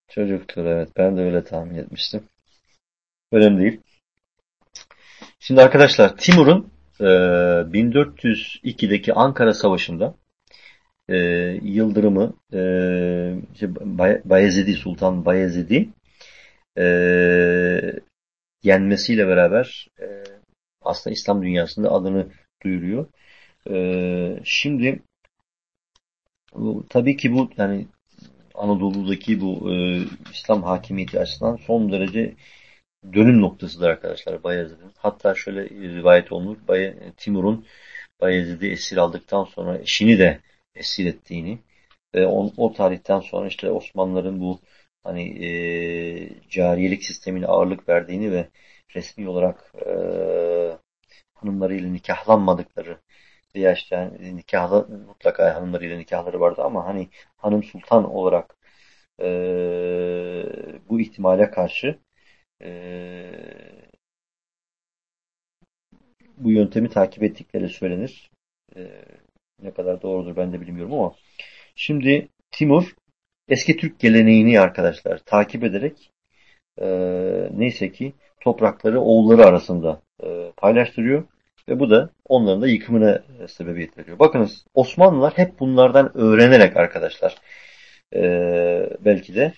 Çocuktur evet ben de öyle tahmin etmiştim. Önemli değil. Şimdi arkadaşlar Timur'un e, 1402'deki Ankara Savaşı'nda e, Yıldırım'ı e, işte Bayezidi, Sultan Bayezidi e, yenmesiyle beraber e, aslında İslam dünyasında adını duyuruyor. E, şimdi bu, tabii ki bu yani Anadolu'daki bu e, İslam hakimiyeti açısından son derece dönüm noktasıdır arkadaşlar Bayezid'in. Hatta şöyle rivayet olunur. Bay Timur'un Bayezid'i esir aldıktan sonra eşini de esir ettiğini E, on, o tarihten sonra işte Osmanlıların bu hani e, cariyelik sistemine ağırlık verdiğini ve resmi olarak e, hanımlarıyla nikahlanmadıkları veya işte yani nikahlı mutlaka hanımlarıyla nikahları vardı ama hani hanım sultan olarak e, bu ihtimale karşı e, bu yöntemi takip ettikleri söylenir. E, ne kadar doğrudur ben de bilmiyorum ama şimdi Timur eski Türk geleneğini arkadaşlar takip ederek e, neyse ki toprakları oğulları arasında e, paylaştırıyor ve bu da onların da yıkımına sebebiyet veriyor. Bakınız Osmanlılar hep bunlardan öğrenerek arkadaşlar e, belki de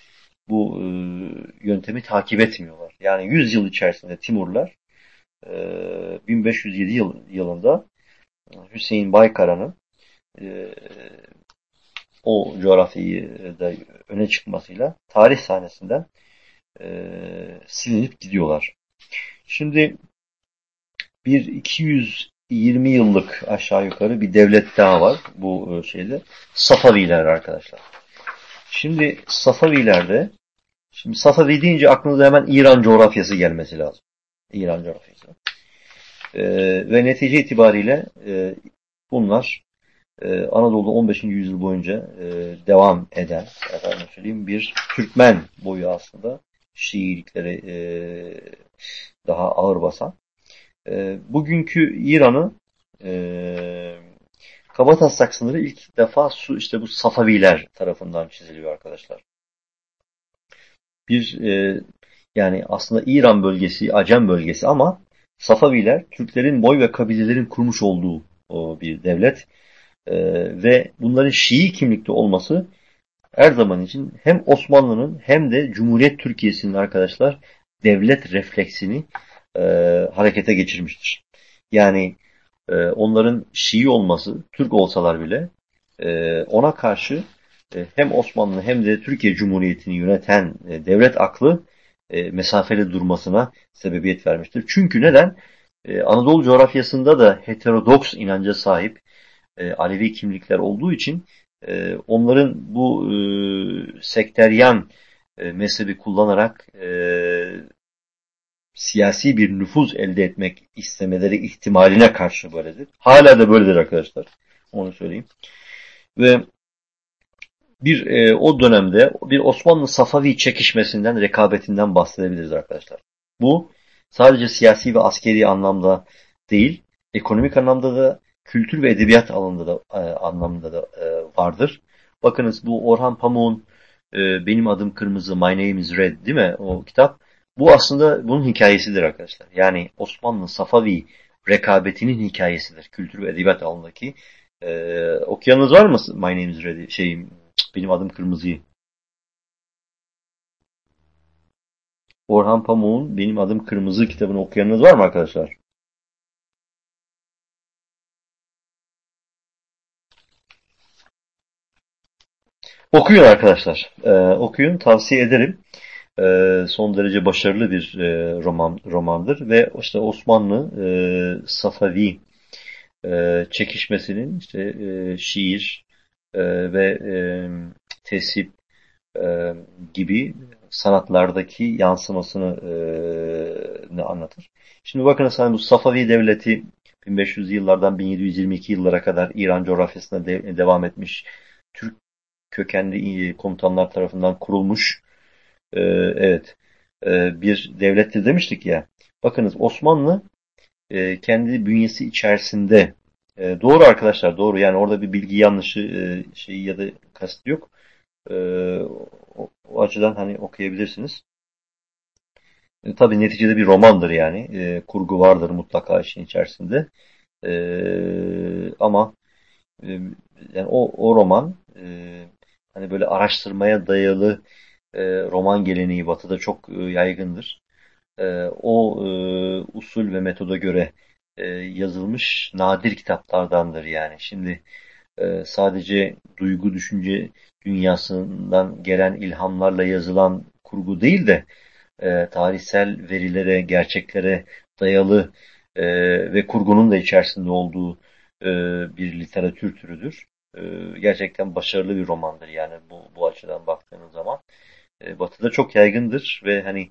bu e, yöntemi takip etmiyorlar. Yani 100 yıl içerisinde Timurlar e, 1507 yıl, yılında Hüseyin Baykara'nın e, o coğrafyayı da öne çıkmasıyla tarih sahnesinden e, silinip gidiyorlar. Şimdi bir 220 yıllık aşağı yukarı bir devlet daha var bu şeyde. Safaviler arkadaşlar. Şimdi Safavilerde şimdi Safavi deyince aklınıza hemen İran coğrafyası gelmesi lazım. İran coğrafyası. Ee, ve netice itibariyle e, bunlar e, Anadolu'da 15. yüzyıl boyunca e, devam eden efendim söyleyeyim, bir Türkmen boyu aslında Şiilikleri e, daha ağır basan. E, bugünkü İran'ı e, Kabataslak sınırı ilk defa su işte bu Safaviler tarafından çiziliyor arkadaşlar. Bir e, yani aslında İran bölgesi, Acem bölgesi ama Safaviler Türklerin boy ve kabilelerin kurmuş olduğu o bir devlet e, ve bunların Şii kimlikte olması her zaman için hem Osmanlı'nın hem de Cumhuriyet Türkiye'sinin arkadaşlar devlet refleksini e, harekete geçirmiştir. Yani e, onların Şii olması, Türk olsalar bile e, ona karşı e, hem Osmanlı hem de Türkiye Cumhuriyeti'ni yöneten e, devlet aklı e, mesafeli durmasına sebebiyet vermiştir. Çünkü neden? E, Anadolu coğrafyasında da heterodoks inanca sahip e, Alevi kimlikler olduğu için e, onların bu e, sekteryan e, mezhebi kullanarak e, siyasi bir nüfuz elde etmek istemeleri ihtimaline karşı böyledir. Hala da böyledir arkadaşlar. Onu söyleyeyim. Ve bir e, o dönemde bir Osmanlı Safavi çekişmesinden, rekabetinden bahsedebiliriz arkadaşlar. Bu sadece siyasi ve askeri anlamda değil, ekonomik anlamda da, kültür ve edebiyat alanında da e, anlamda da e, vardır. Bakınız bu Orhan Pamuk'un e, Benim Adım Kırmızı, My Name is Red değil mi? O kitap. Bu aslında bunun hikayesidir arkadaşlar. Yani Osmanlı Safavi rekabetinin hikayesidir. Kültür ve edebiyat alanındaki. Ee, okuyanınız var mı My Name is Red? Şey, benim adım Kırmızı'yı. Orhan Pamuk'un Benim Adım Kırmızı kitabını okuyanınız var mı arkadaşlar? Okuyun arkadaşlar. Ee, okuyun. Tavsiye ederim. Ee, son derece başarılı bir e, roman romandır ve işte Osmanlı e, Safavi e, çekişmesinin işte e, şiir e, ve e, tesip e, gibi sanatlardaki yansımasını e, anlatır. Şimdi bakın sen bu Safavi devleti 1500 yıllardan 1722 yıllara kadar İran coğrafyasında de, devam etmiş Türk kökenli komutanlar tarafından kurulmuş e, evet e, bir devlettir demiştik ya. Bakınız Osmanlı e, kendi bünyesi içerisinde doğru arkadaşlar doğru yani orada bir bilgi yanlışı e, şeyi ya da kast yok. O, açıdan hani okuyabilirsiniz. E, tabii neticede bir romandır yani. Kurgu vardır mutlaka işin içerisinde. Ama yani o, o roman e, hani böyle araştırmaya dayalı e, roman geleneği Batı'da çok e, yaygındır. E, o e, usul ve metoda göre e, yazılmış nadir kitaplardandır yani. Şimdi e, sadece duygu düşünce dünyasından gelen ilhamlarla yazılan kurgu değil de e, tarihsel verilere, gerçeklere dayalı e, ve kurgunun da içerisinde olduğu e, bir literatür türüdür. E, gerçekten başarılı bir romandır yani bu, bu açıdan baktığınız zaman. E, Batı'da çok yaygındır ve hani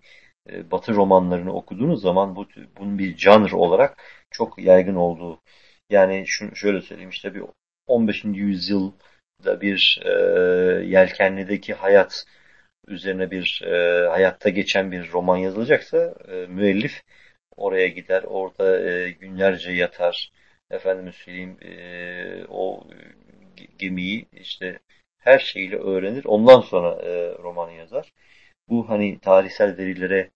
e, Batı romanlarını okuduğunuz zaman bu bunun bir janr olarak çok yaygın olduğu yani şunu şöyle söyleyeyim işte bir 15. yüzyılda bir e, yelkenlideki hayat üzerine bir e, hayatta geçen bir roman yazılacaksa e, müellif oraya gider, orada e, günlerce yatar. Efendim söyleyeyim e, o gemiyi işte her şeyiyle öğrenir. Ondan sonra e, romanı yazar. Bu hani tarihsel verilere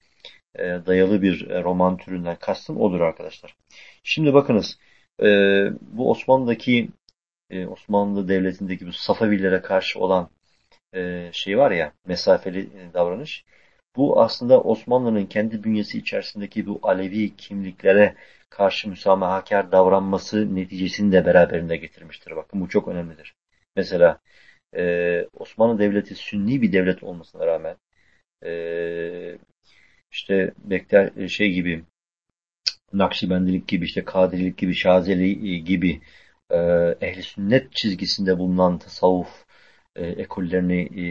e, dayalı bir e, roman türünden kastım odur arkadaşlar. Şimdi bakınız e, bu Osmanlı'daki e, Osmanlı Devleti'ndeki bu Safavilere karşı olan e, şey var ya mesafeli davranış. Bu aslında Osmanlı'nın kendi bünyesi içerisindeki bu Alevi kimliklere karşı müsamahakar davranması neticesini de beraberinde getirmiştir. Bakın bu çok önemlidir. Mesela e, Osmanlı Devleti Sünni bir devlet olmasına rağmen e, işte Bekler şey gibi Nakşibendilik gibi işte Kadirilik gibi Şazeli gibi e, ehli sünnet çizgisinde bulunan tasavvuf e, ekollerini e,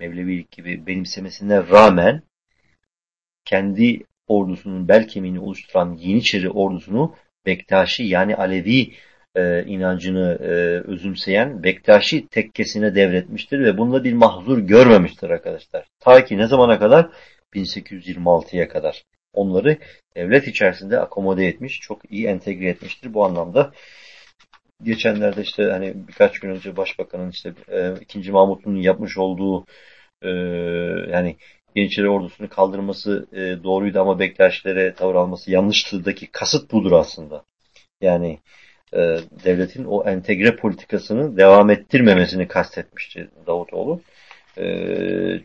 Mevlevilik gibi benimsemesine rağmen kendi ordusunun bel kemiğini oluşturan Yeniçeri ordusunu Bektaşi yani Alevi e, inancını e, özümseyen Bektaşi tekkesine devretmiştir ve bunda bir mahzur görmemiştir arkadaşlar. Ta ki ne zamana kadar? 1826'ya kadar. Onları devlet içerisinde akomode etmiş, çok iyi entegre etmiştir. Bu anlamda geçenlerde işte hani birkaç gün önce Başbakanın işte e, ikinci Mahmut'un yapmış olduğu e, yani Yeniçeri ordusunu kaldırması e, doğruydu ama Bektaşilere tavır alması yanlıştırdaki kasıt budur aslında. Yani e, devletin o entegre politikasını devam ettirmemesini kastetmişti Davutoğlu. E,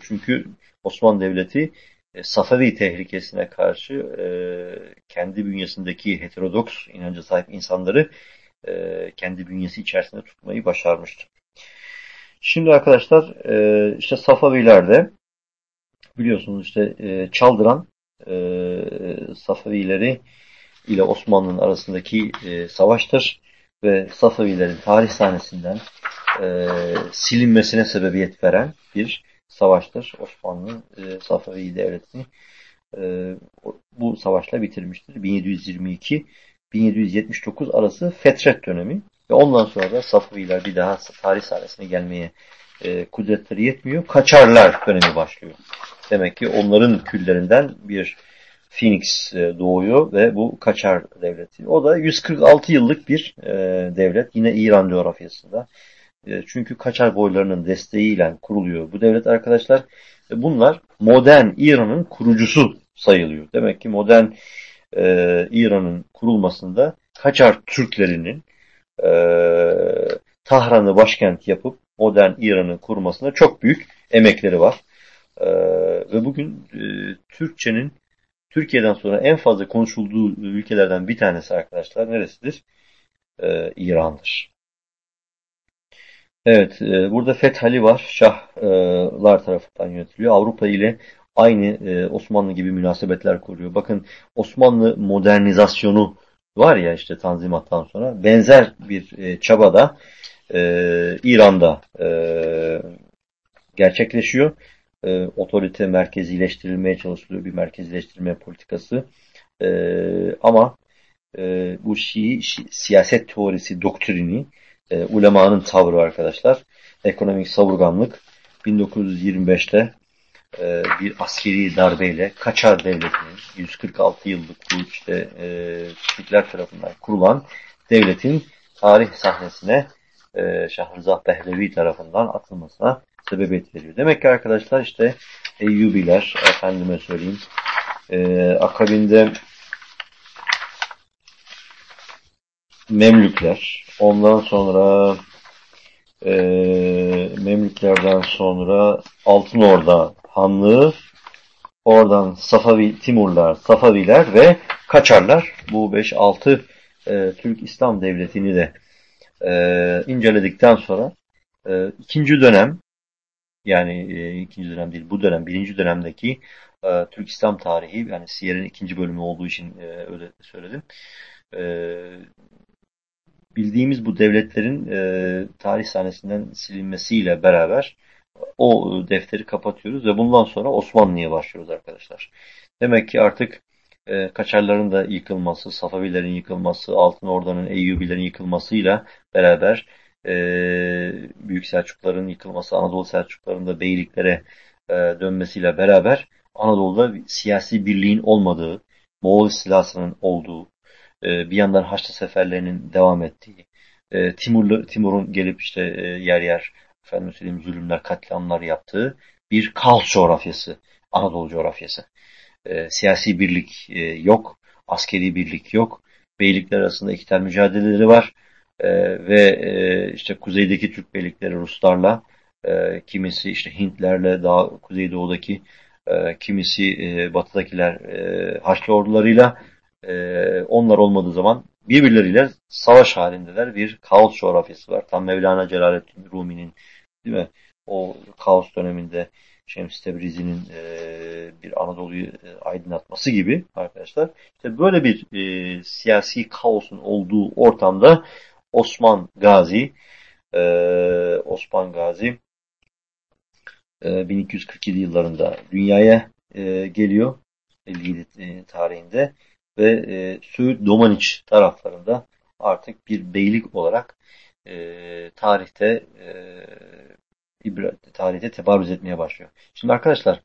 çünkü Osmanlı Devleti e, Safavi tehlikesine karşı e, kendi bünyesindeki heterodoks inanca sahip insanları e, kendi bünyesi içerisinde tutmayı başarmıştı. Şimdi arkadaşlar e, işte Safavilerde biliyorsunuz işte e, Çaldıran Safavileri ile Osmanlı'nın arasındaki savaştır ve Safavilerin tarih sahnesinden silinmesine sebebiyet veren bir savaştır. Osmanlı e, Safavi devletini bu savaşla bitirmiştir. 1722-1779 arası Fetret dönemi ve ondan sonra da Safaviler bir daha tarih sahnesine gelmeye e, kudretleri yetmiyor. Kaçarlar dönemi başlıyor. Demek ki onların küllerinden bir Phoenix e, doğuyor ve bu Kaçar devleti. O da 146 yıllık bir e, devlet. Yine İran coğrafyasında. E, çünkü Kaçar boylarının desteğiyle kuruluyor bu devlet arkadaşlar. E, bunlar modern İran'ın kurucusu sayılıyor. Demek ki modern e, İran'ın kurulmasında Kaçar Türklerinin e, Tahran'ı başkent yapıp modern İran'ı kurmasında çok büyük emekleri var. E, ve bugün e, Türkçenin Türkiye'den sonra en fazla konuşulduğu ülkelerden bir tanesi arkadaşlar neresidir? E, İran'dır. Evet, e, burada Fethali var. Şahlar tarafından yönetiliyor. Avrupa ile aynı e, Osmanlı gibi münasebetler kuruyor. Bakın Osmanlı modernizasyonu var ya işte Tanzimat'tan sonra benzer bir e, çabada e, İran'da e, gerçekleşiyor. E, otorite merkezileştirilmeye çalışılıyor bir merkezileştirme politikası. E, ama e, bu Şii, Şii siyaset teorisi doktrini e, ulemanın tavrı arkadaşlar. Ekonomik savurganlık 1925'te e, bir askeri darbeyle Kaçar Devleti'nin 146 yıllık bu işte e, Türkler tarafından kurulan devletin tarih sahnesine e, Şahrizah Behlevi tarafından atılmasına sebebiyet veriyor. Demek ki arkadaşlar işte Eyyubiler, efendime söyleyeyim, e, akabinde Memlükler, ondan sonra e, Memlüklerden sonra Altın Orda Hanlığı, oradan Safavi Timurlar, Safaviler ve Kaçarlar. Bu 5-6 e, Türk İslam Devleti'ni de e, inceledikten sonra e, ikinci dönem yani e, ikinci dönem değil bu dönem birinci dönemdeki e, Türk İslam tarihi yani Siyer'in ikinci bölümü olduğu için e, öyle söyledim. E, bildiğimiz bu devletlerin e, tarih sahnesinden silinmesiyle beraber o defteri kapatıyoruz ve bundan sonra Osmanlı'ya başlıyoruz arkadaşlar. Demek ki artık e, Kaçarların da yıkılması, Safavilerin yıkılması, Altın Orda'nın, Eyyubilerin yıkılmasıyla beraber e, Büyük Selçukların yıkılması, Anadolu Selçukların da beyliklere e, dönmesiyle beraber Anadolu'da siyasi birliğin olmadığı, Moğol istilasının olduğu, e, bir yandan Haçlı seferlerinin devam ettiği, e, Timur'un gelip işte e, yer yer efendim söyleyeyim zulümler, katliamlar yaptığı bir kaos coğrafyası, Anadolu coğrafyası. E, siyasi birlik e, yok, askeri birlik yok. Beylikler arasında tane mücadeleleri var. E, ve e, işte kuzeydeki Türk beylikleri Ruslarla, e, kimisi işte Hintlerle, daha kuzeydoğudaki e, kimisi e, batıdakiler e, Haçlı ordularıyla e, onlar olmadığı zaman birbirleriyle savaş halindeler. Bir kaos coğrafyası var. Tam Mevlana Celaleddin Rumi'nin değil mi? O kaos döneminde Şems Tebrizi'nin e, bir Anadolu'yu e, aydınlatması gibi arkadaşlar. İşte böyle bir e, siyasi kaosun olduğu ortamda Osman Gazi e, Osman Gazi e, 1247 yıllarında dünyaya e, geliyor 57 e, tarihinde ve e, Söğüt Domaniç taraflarında artık bir beylik olarak e, tarihte e, tarihte tebarüz etmeye başlıyor. Şimdi arkadaşlar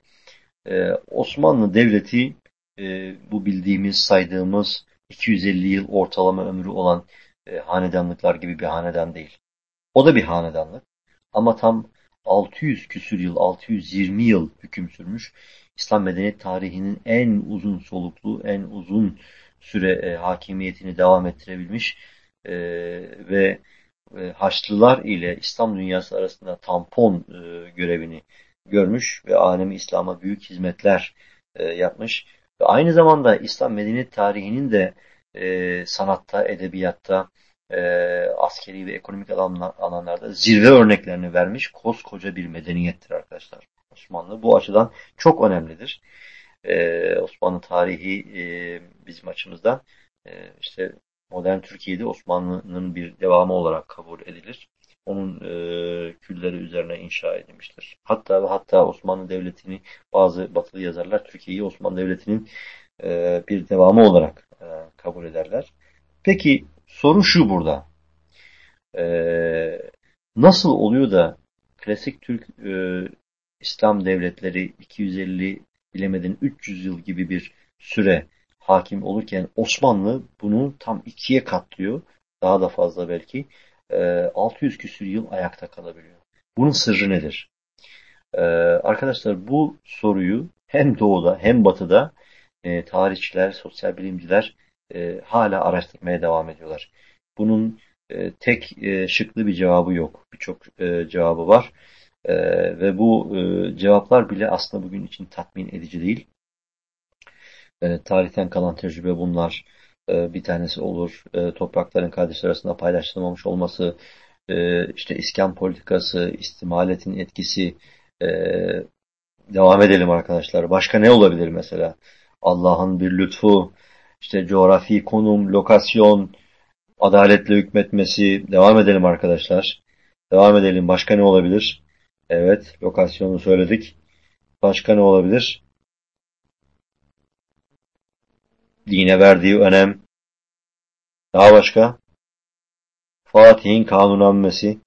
e, Osmanlı Devleti e, bu bildiğimiz, saydığımız 250 yıl ortalama ömrü olan e, hanedanlıklar gibi bir hanedan değil. O da bir hanedanlık ama tam 600 küsür yıl, 620 yıl hüküm sürmüş. İslam medeniyet tarihinin en uzun soluklu, en uzun süre e, hakimiyetini devam ettirebilmiş e, ve e, Haçlılar ile İslam dünyası arasında tampon e, görevini görmüş ve alemi İslam'a büyük hizmetler e, yapmış. Ve aynı zamanda İslam medeniyet tarihinin de sanatta, edebiyatta, askeri ve ekonomik alanlarda zirve örneklerini vermiş koskoca bir medeniyettir arkadaşlar. Osmanlı bu açıdan çok önemlidir. Osmanlı tarihi bizim açımızdan işte modern Türkiye'de Osmanlı'nın bir devamı olarak kabul edilir. Onun e, külleri üzerine inşa edilmiştir. Hatta ve hatta Osmanlı Devleti'ni bazı batılı yazarlar Türkiye'yi Osmanlı Devleti'nin e, bir devamı olarak e, kabul ederler. Peki soru şu burada. E, nasıl oluyor da klasik Türk e, İslam devletleri 250 bilemedin 300 yıl gibi bir süre hakim olurken Osmanlı bunu tam ikiye katlıyor. Daha da fazla belki. 600 küsür yıl ayakta kalabiliyor. Bunun sırrı nedir? Arkadaşlar bu soruyu hem doğuda hem batıda e, tarihçiler, sosyal bilimciler e, hala araştırmaya devam ediyorlar. Bunun e, tek şıklı bir cevabı yok. Birçok cevabı var. Ve bu cevaplar bile aslında bugün için tatmin edici değil. E, tarihten kalan tecrübe bunlar. E, bir tanesi olur. E, toprakların kardeşler arasında paylaşılmamış olması, e, işte iskan politikası, istimaletin etkisi. E, devam edelim arkadaşlar. Başka ne olabilir mesela? Allah'ın bir lütfu, işte coğrafi konum, lokasyon, adaletle hükmetmesi. Devam edelim arkadaşlar. Devam edelim. Başka ne olabilir? Evet, lokasyonu söyledik. Başka ne olabilir? Dine verdiği önem. Daha başka? Fatih'in kanunammesi.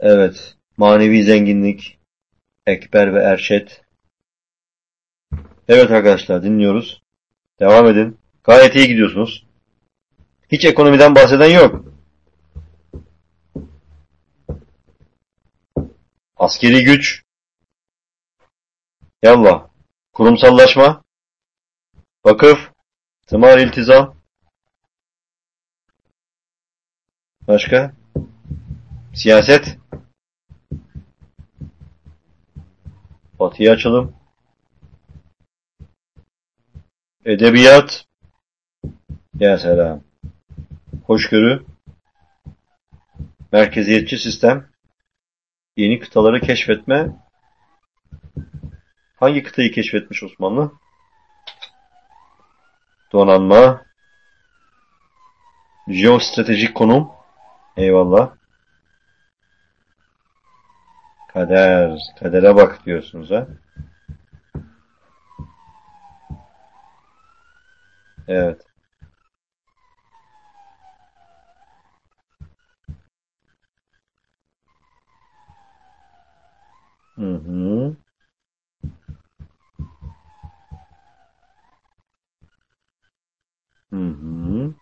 Evet, manevi zenginlik. Ekber ve Erşet. Evet arkadaşlar dinliyoruz. Devam edin. Gayet iyi gidiyorsunuz. Hiç ekonomiden bahseden yok. Askeri güç. Yallah. Kurumsallaşma. Vakıf. Tımar iltizam. Başka? Siyaset. Batıya açılım. Edebiyat. Ya selam. Hoşgörü. Merkeziyetçi sistem. Yeni kıtaları keşfetme. Hangi kıtayı keşfetmiş Osmanlı? Donanma. Jeostratejik konum. Eyvallah. Kader. Kadere bak diyorsunuz ha. Evet. Hı hı. Hı hı.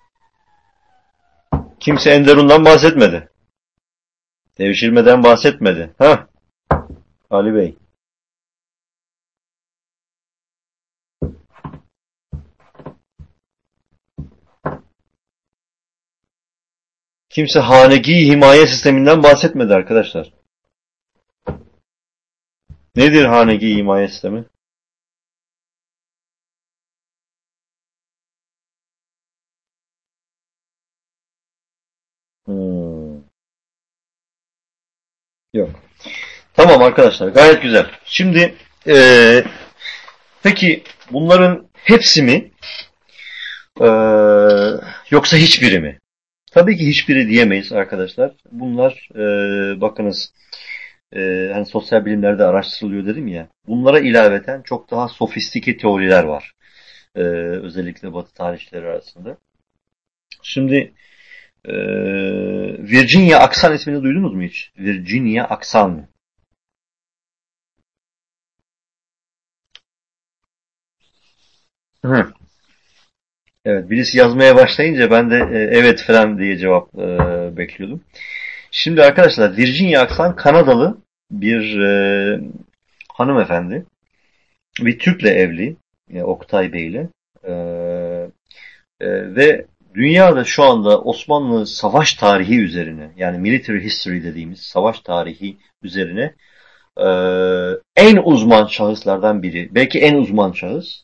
Kimse Enderun'dan bahsetmedi. Devşirmeden bahsetmedi. Ha? Ali Bey. Kimse hanegi himaye sisteminden bahsetmedi arkadaşlar. Nedir hanegi himaye sistemi? Yok. Tamam arkadaşlar gayet güzel. Şimdi ee, peki bunların hepsi mi ee, yoksa hiçbiri mi? Tabii ki hiçbiri diyemeyiz arkadaşlar. Bunlar ee, bakınız e, hani sosyal bilimlerde araştırılıyor dedim ya. Bunlara ilaveten çok daha sofistike teoriler var. E, özellikle Batı tarihçileri arasında. Şimdi e, Virginia aksan ismini duydunuz mu hiç? Virginia aksan. Hı. Evet, birisi yazmaya başlayınca ben de e, evet falan diye cevap e, bekliyordum. Şimdi arkadaşlar Virginia aksan Kanadalı bir e, hanımefendi bir Türk'le evli e, Oktay Bey'le ve dünyada şu anda Osmanlı savaş tarihi üzerine yani military history dediğimiz savaş tarihi üzerine e, en uzman şahıslardan biri belki en uzman şahıs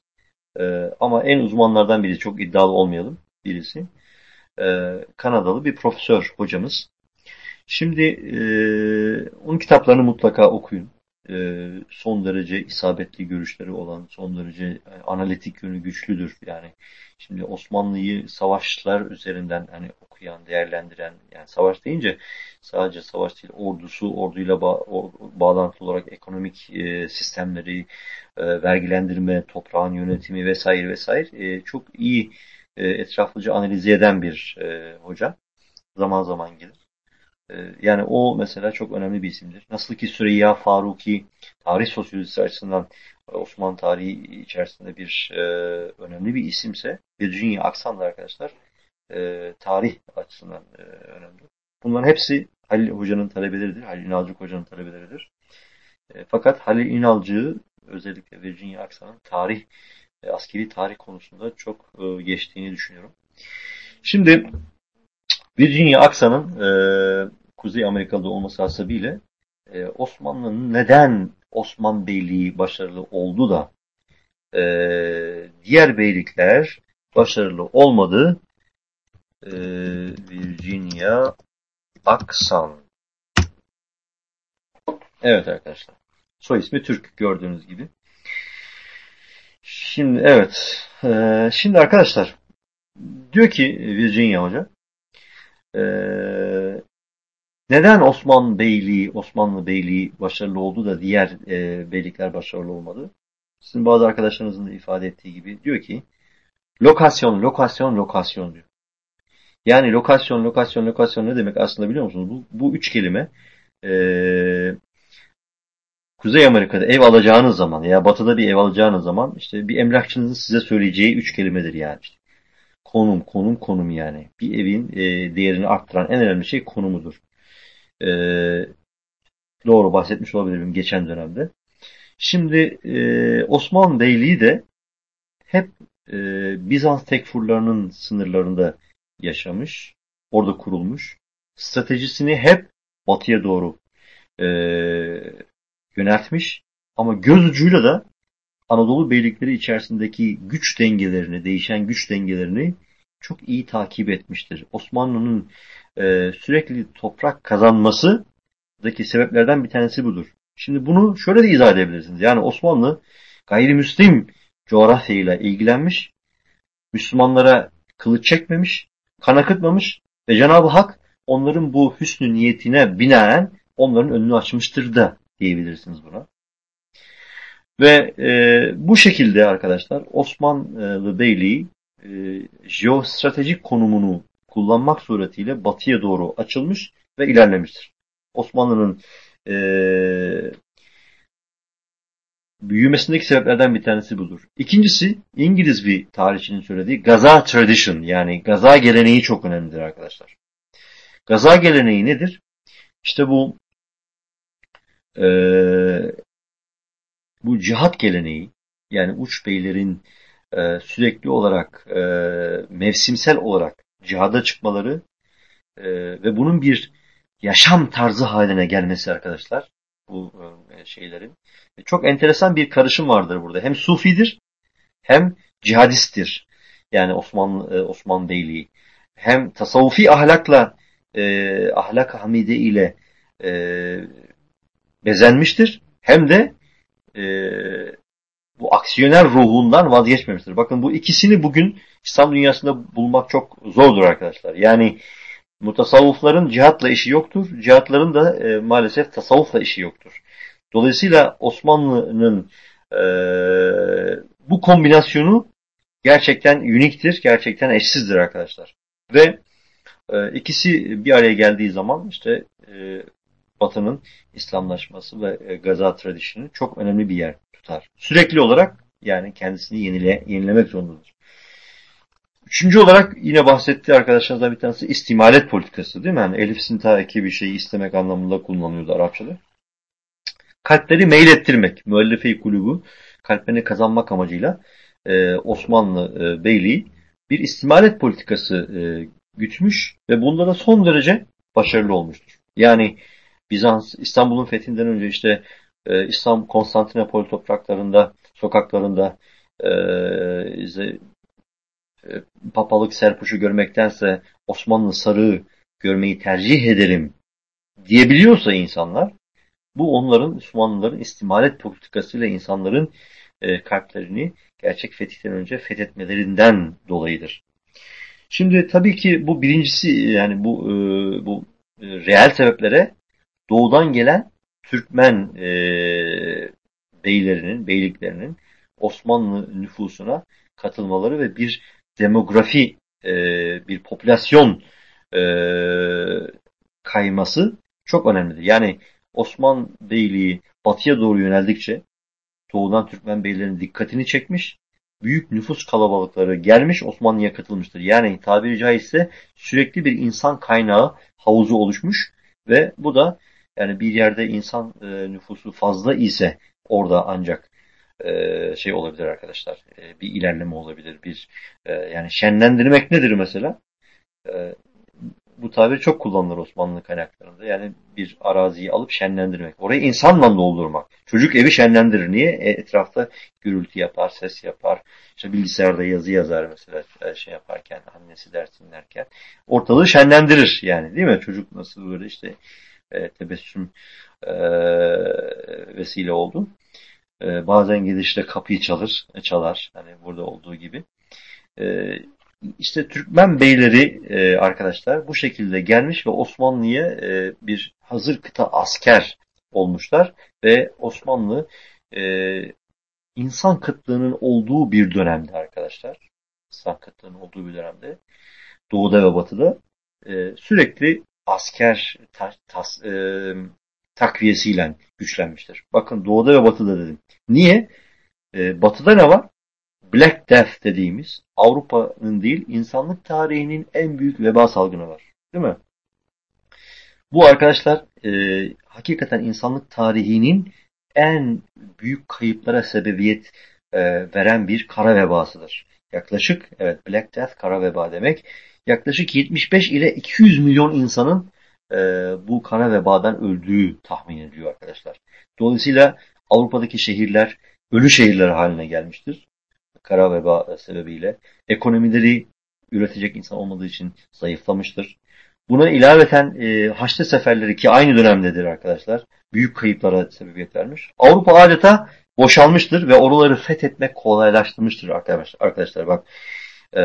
e, ama en uzmanlardan biri çok iddialı olmayalım birisi e, Kanadalı bir profesör hocamız Şimdi e, onun kitaplarını mutlaka okuyun. E, son derece isabetli görüşleri olan, son derece e, analitik yönü güçlüdür. Yani şimdi Osmanlı'yı savaşlar üzerinden hani okuyan, değerlendiren, yani savaş deyince sadece savaş değil, ordusu, orduyla ba bağlantılı olarak ekonomik e, sistemleri, e, vergilendirme, toprağın yönetimi vesaire vesaire e, çok iyi e, etraflıca analiz eden bir e, hoca. Zaman zaman gelir. Ee, yani o mesela çok önemli bir isimdir. Nasıl ki Süreyya Faruki tarih sosyolojisi açısından e, Osmanlı tarihi içerisinde bir e, önemli bir isimse Virginia Aksan da arkadaşlar e, tarih açısından e, önemli. Bunların hepsi Halil Hoca'nın talebeleridir. Halil İnalcık Hoca'nın talebeleridir. E, fakat Halil İnalcık'ı özellikle Virginia Aksan'ın tarih, e, askeri tarih konusunda çok e, geçtiğini düşünüyorum. Şimdi Virginia Aksa'nın e, Kuzey Amerikalı olması hasebiyle e, Osmanlı'nın neden Osman Beyliği başarılı oldu da e, diğer beylikler başarılı olmadı e, Virginia Aksan Evet arkadaşlar. Soy ismi Türk gördüğünüz gibi. Şimdi evet. E, şimdi arkadaşlar diyor ki Virginia Hoca ee, neden Osmanlı Beyliği, Osmanlı Beyliği başarılı oldu da diğer e, beylikler başarılı olmadı? Sizin bazı arkadaşlarınızın da ifade ettiği gibi diyor ki lokasyon, lokasyon, lokasyon diyor. Yani lokasyon, lokasyon, lokasyon ne demek aslında biliyor musunuz? Bu, bu üç kelime e, Kuzey Amerika'da ev alacağınız zaman ya batıda bir ev alacağınız zaman işte bir emlakçınızın size söyleyeceği üç kelimedir yani. İşte konum, konum, konum yani. Bir evin e, değerini arttıran en önemli şey konumudur. E, doğru bahsetmiş olabilirim geçen dönemde. Şimdi e, Osmanlı Beyliği de hep e, Bizans tekfurlarının sınırlarında yaşamış, orada kurulmuş. Stratejisini hep batıya doğru e, yöneltmiş ama göz ucuyla da Anadolu beylikleri içerisindeki güç dengelerini, değişen güç dengelerini çok iyi takip etmiştir. Osmanlı'nın e, sürekli toprak kazanmasıdaki sebeplerden bir tanesi budur. Şimdi bunu şöyle de izah edebilirsiniz. Yani Osmanlı gayrimüslim coğrafyayla ilgilenmiş, Müslümanlara kılıç çekmemiş kan akıtmamış ve Cenab-ı Hak onların bu hüsnü niyetine binaen onların önünü açmıştır da diyebilirsiniz buna. Ve e, bu şekilde arkadaşlar Osmanlı Beyliği e, jeostratejik konumunu kullanmak suretiyle batıya doğru açılmış ve ilerlemiştir. Osmanlı'nın e, büyümesindeki sebeplerden bir tanesi budur. İkincisi İngiliz bir tarihçinin söylediği gaza tradition yani gaza geleneği çok önemlidir arkadaşlar. Gaza geleneği nedir? İşte bu e, bu cihat geleneği yani uç beylerin e, sürekli olarak e, mevsimsel olarak cihada çıkmaları e, ve bunun bir yaşam tarzı haline gelmesi arkadaşlar bu e, şeylerin. E, çok enteresan bir karışım vardır burada. Hem sufidir hem cihadisttir. Yani Osman e, Osman Beyliği. Hem tasavvufi ahlakla e, ahlak hamide ile e, bezenmiştir. Hem de e, bu aksiyoner ruhundan vazgeçmemiştir. Bakın bu ikisini bugün İslam dünyasında bulmak çok zordur arkadaşlar. Yani mutasavvufların cihatla işi yoktur. Cihatların da e, maalesef tasavvufla işi yoktur. Dolayısıyla Osmanlı'nın e, bu kombinasyonu gerçekten uniktir, gerçekten eşsizdir arkadaşlar. Ve e, ikisi bir araya geldiği zaman işte e, Batı'nın İslamlaşması ve e, Gaza tradisyonu çok önemli bir yer tutar. Sürekli olarak yani kendisini yenile, yenilemek zorundadır. Üçüncü olarak yine bahsetti arkadaşlarımızdan bir tanesi istimalet politikası değil mi? Yani Elif Sinta bir şeyi istemek anlamında kullanıyordu Arapçada. Kalpleri meylettirmek, müellefe kulübü kalplerini kazanmak amacıyla e, Osmanlı e, Beyliği bir istimalet politikası e, gütmüş ve bunda da son derece başarılı olmuştur. Yani Bizans, İstanbul'un fethinden önce işte e, İslam Konstantinopol topraklarında, sokaklarında e, işte, e, papalık serpuşu görmektense Osmanlı sarığı görmeyi tercih ederim diyebiliyorsa insanlar, bu onların Müslümanların istimalet politikasıyla insanların e, kalplerini gerçek fetihten önce fethetmelerinden dolayıdır. Şimdi tabii ki bu birincisi yani bu e, bu e, reel sebeplere doğudan gelen Türkmen e, beylerinin, beyliklerinin Osmanlı nüfusuna katılmaları ve bir demografi, e, bir popülasyon e, kayması çok önemlidir. Yani Osman Beyliği batıya doğru yöneldikçe doğudan Türkmen beylerinin dikkatini çekmiş, büyük nüfus kalabalıkları gelmiş Osmanlı'ya katılmıştır. Yani tabiri caizse sürekli bir insan kaynağı havuzu oluşmuş ve bu da yani bir yerde insan e, nüfusu fazla ise orada ancak e, şey olabilir arkadaşlar. E, bir ilerleme olabilir. Bir e, yani şenlendirmek nedir mesela? E, bu tabir çok kullanılır Osmanlı kaynaklarında. Yani bir araziyi alıp şenlendirmek. Orayı insanla doldurmak. Çocuk evi şenlendirir. Niye? E, etrafta gürültü yapar, ses yapar. İşte bilgisayarda yazı yazar mesela e, şey yaparken, annesi ders dinlerken. Ortalığı şenlendirir yani değil mi? Çocuk nasıl böyle işte e, tebessüm e, vesile oldu. E, bazen gidişte kapıyı çalır, e, çalar. Hani burada olduğu gibi. E, işte Türkmen beyleri e, arkadaşlar bu şekilde gelmiş ve Osmanlı'ya e, bir hazır kıta asker olmuşlar ve Osmanlı e, insan kıtlığının olduğu bir dönemde arkadaşlar. İnsan kıtlığının olduğu bir dönemde doğuda ve batıda e, sürekli asker ta, tas, e, takviyesiyle güçlenmiştir. Bakın doğuda ve batıda dedim. Niye? E, batıda ne var? Black Death dediğimiz Avrupa'nın değil insanlık tarihinin en büyük veba salgını var. Değil mi? Bu arkadaşlar e, hakikaten insanlık tarihinin en büyük kayıplara sebebiyet e, veren bir kara vebasıdır. Yaklaşık evet Black Death kara veba demek yaklaşık 75 ile 200 milyon insanın e, bu kana vebadan öldüğü tahmin ediliyor arkadaşlar. Dolayısıyla Avrupa'daki şehirler ölü şehirler haline gelmiştir. Kara veba sebebiyle. Ekonomileri üretecek insan olmadığı için zayıflamıştır. Buna ilaveten e, Haçlı seferleri ki aynı dönemdedir arkadaşlar. Büyük kayıplara sebebiyet vermiş. Avrupa adeta boşalmıştır ve oraları fethetmek kolaylaştırmıştır arkadaşlar. Arkadaşlar bak. E,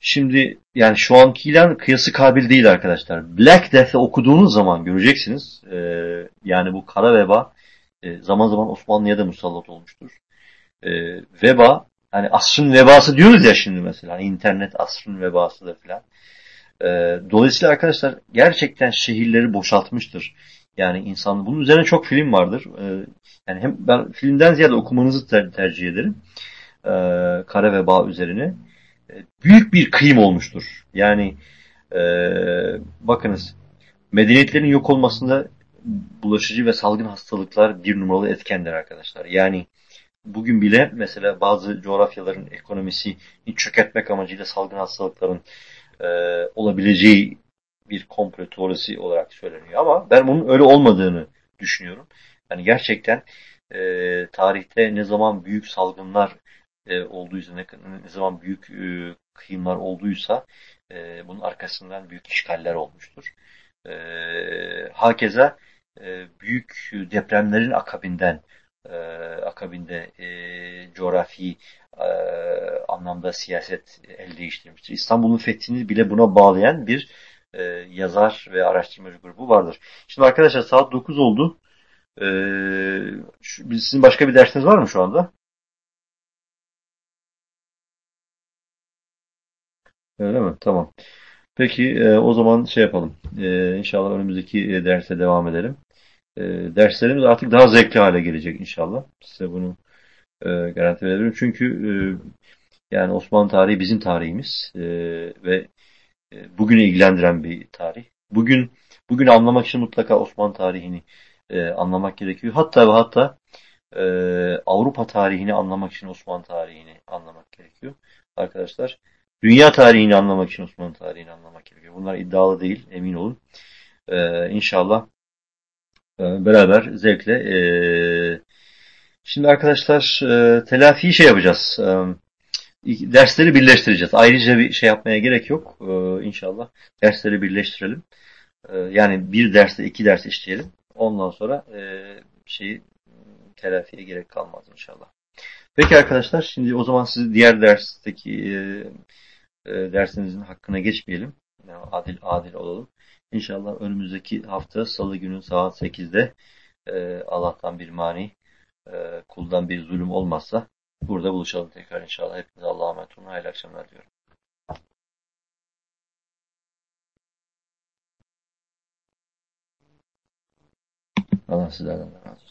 Şimdi yani şu ankiyle kıyası kabil değil arkadaşlar. Black Death'i okuduğunuz zaman göreceksiniz. E, yani bu kara veba e, zaman zaman Osmanlı'ya da musallat olmuştur. E, veba hani asrın vebası diyoruz ya şimdi mesela. Hani internet asrın vebasıdır falan. E, dolayısıyla arkadaşlar gerçekten şehirleri boşaltmıştır. Yani insan bunun üzerine çok film vardır. E, yani hem ben filmden ziyade okumanızı ter tercih ederim. E, kara veba üzerine. E, büyük bir kıyım olmuştur. Yani e, bakınız medeniyetlerin yok olmasında bulaşıcı ve salgın hastalıklar bir numaralı etkendir arkadaşlar. Yani bugün bile mesela bazı coğrafyaların ekonomisi çökertmek amacıyla salgın hastalıkların e, olabileceği bir komplo teorisi olarak söyleniyor. Ama ben bunun öyle olmadığını düşünüyorum. Yani gerçekten e, tarihte ne zaman büyük salgınlar e, olduysa, ne, ne zaman büyük e, kıyımlar olduysa e, bunun arkasından büyük işgaller olmuştur. E, hakeza e, büyük depremlerin akabinden e, akabinde e, coğrafi e, anlamda siyaset el değiştirmiştir. İstanbul'un fethini bile buna bağlayan bir e, yazar ve araştırmacı grubu vardır. Şimdi arkadaşlar saat 9 oldu. E, şu, sizin başka bir dersiniz var mı şu anda? Öyle mi? Tamam. Peki e, o zaman şey yapalım. E, inşallah önümüzdeki e, derse devam edelim. E, derslerimiz artık daha zevkli hale gelecek inşallah. Size bunu e, garanti veriyorum. Çünkü e, yani Osmanlı tarihi bizim tarihimiz e, ve e, bugünü ilgilendiren bir tarih. Bugün bugün anlamak için mutlaka Osmanlı tarihini e, anlamak gerekiyor. Hatta ve hatta e, Avrupa tarihini anlamak için Osmanlı tarihini anlamak gerekiyor. Arkadaşlar dünya tarihini anlamak için Osmanlı tarihini anlamak gerekiyor. Bunlar iddialı değil emin olun. E, inşallah e, beraber zevkle e, şimdi arkadaşlar e, telafi şey yapacağız. E, dersleri birleştireceğiz. Ayrıca bir şey yapmaya gerek yok. Ee, inşallah dersleri birleştirelim. Ee, yani bir derste iki ders işleyelim. Ondan sonra e, şeyi telafiye gerek kalmaz inşallah. Peki arkadaşlar şimdi o zaman sizi diğer dersteki e, e, dersinizin hakkına geçmeyelim. Yani adil adil olalım. İnşallah önümüzdeki hafta salı günü saat 8'de e, Allah'tan bir mani, e, kuldan bir zulüm olmazsa Burada buluşalım tekrar inşallah. Hepinize Allah'a emanet olun. Hayırlı akşamlar diyorum. Allah sizlerden de razı olsun.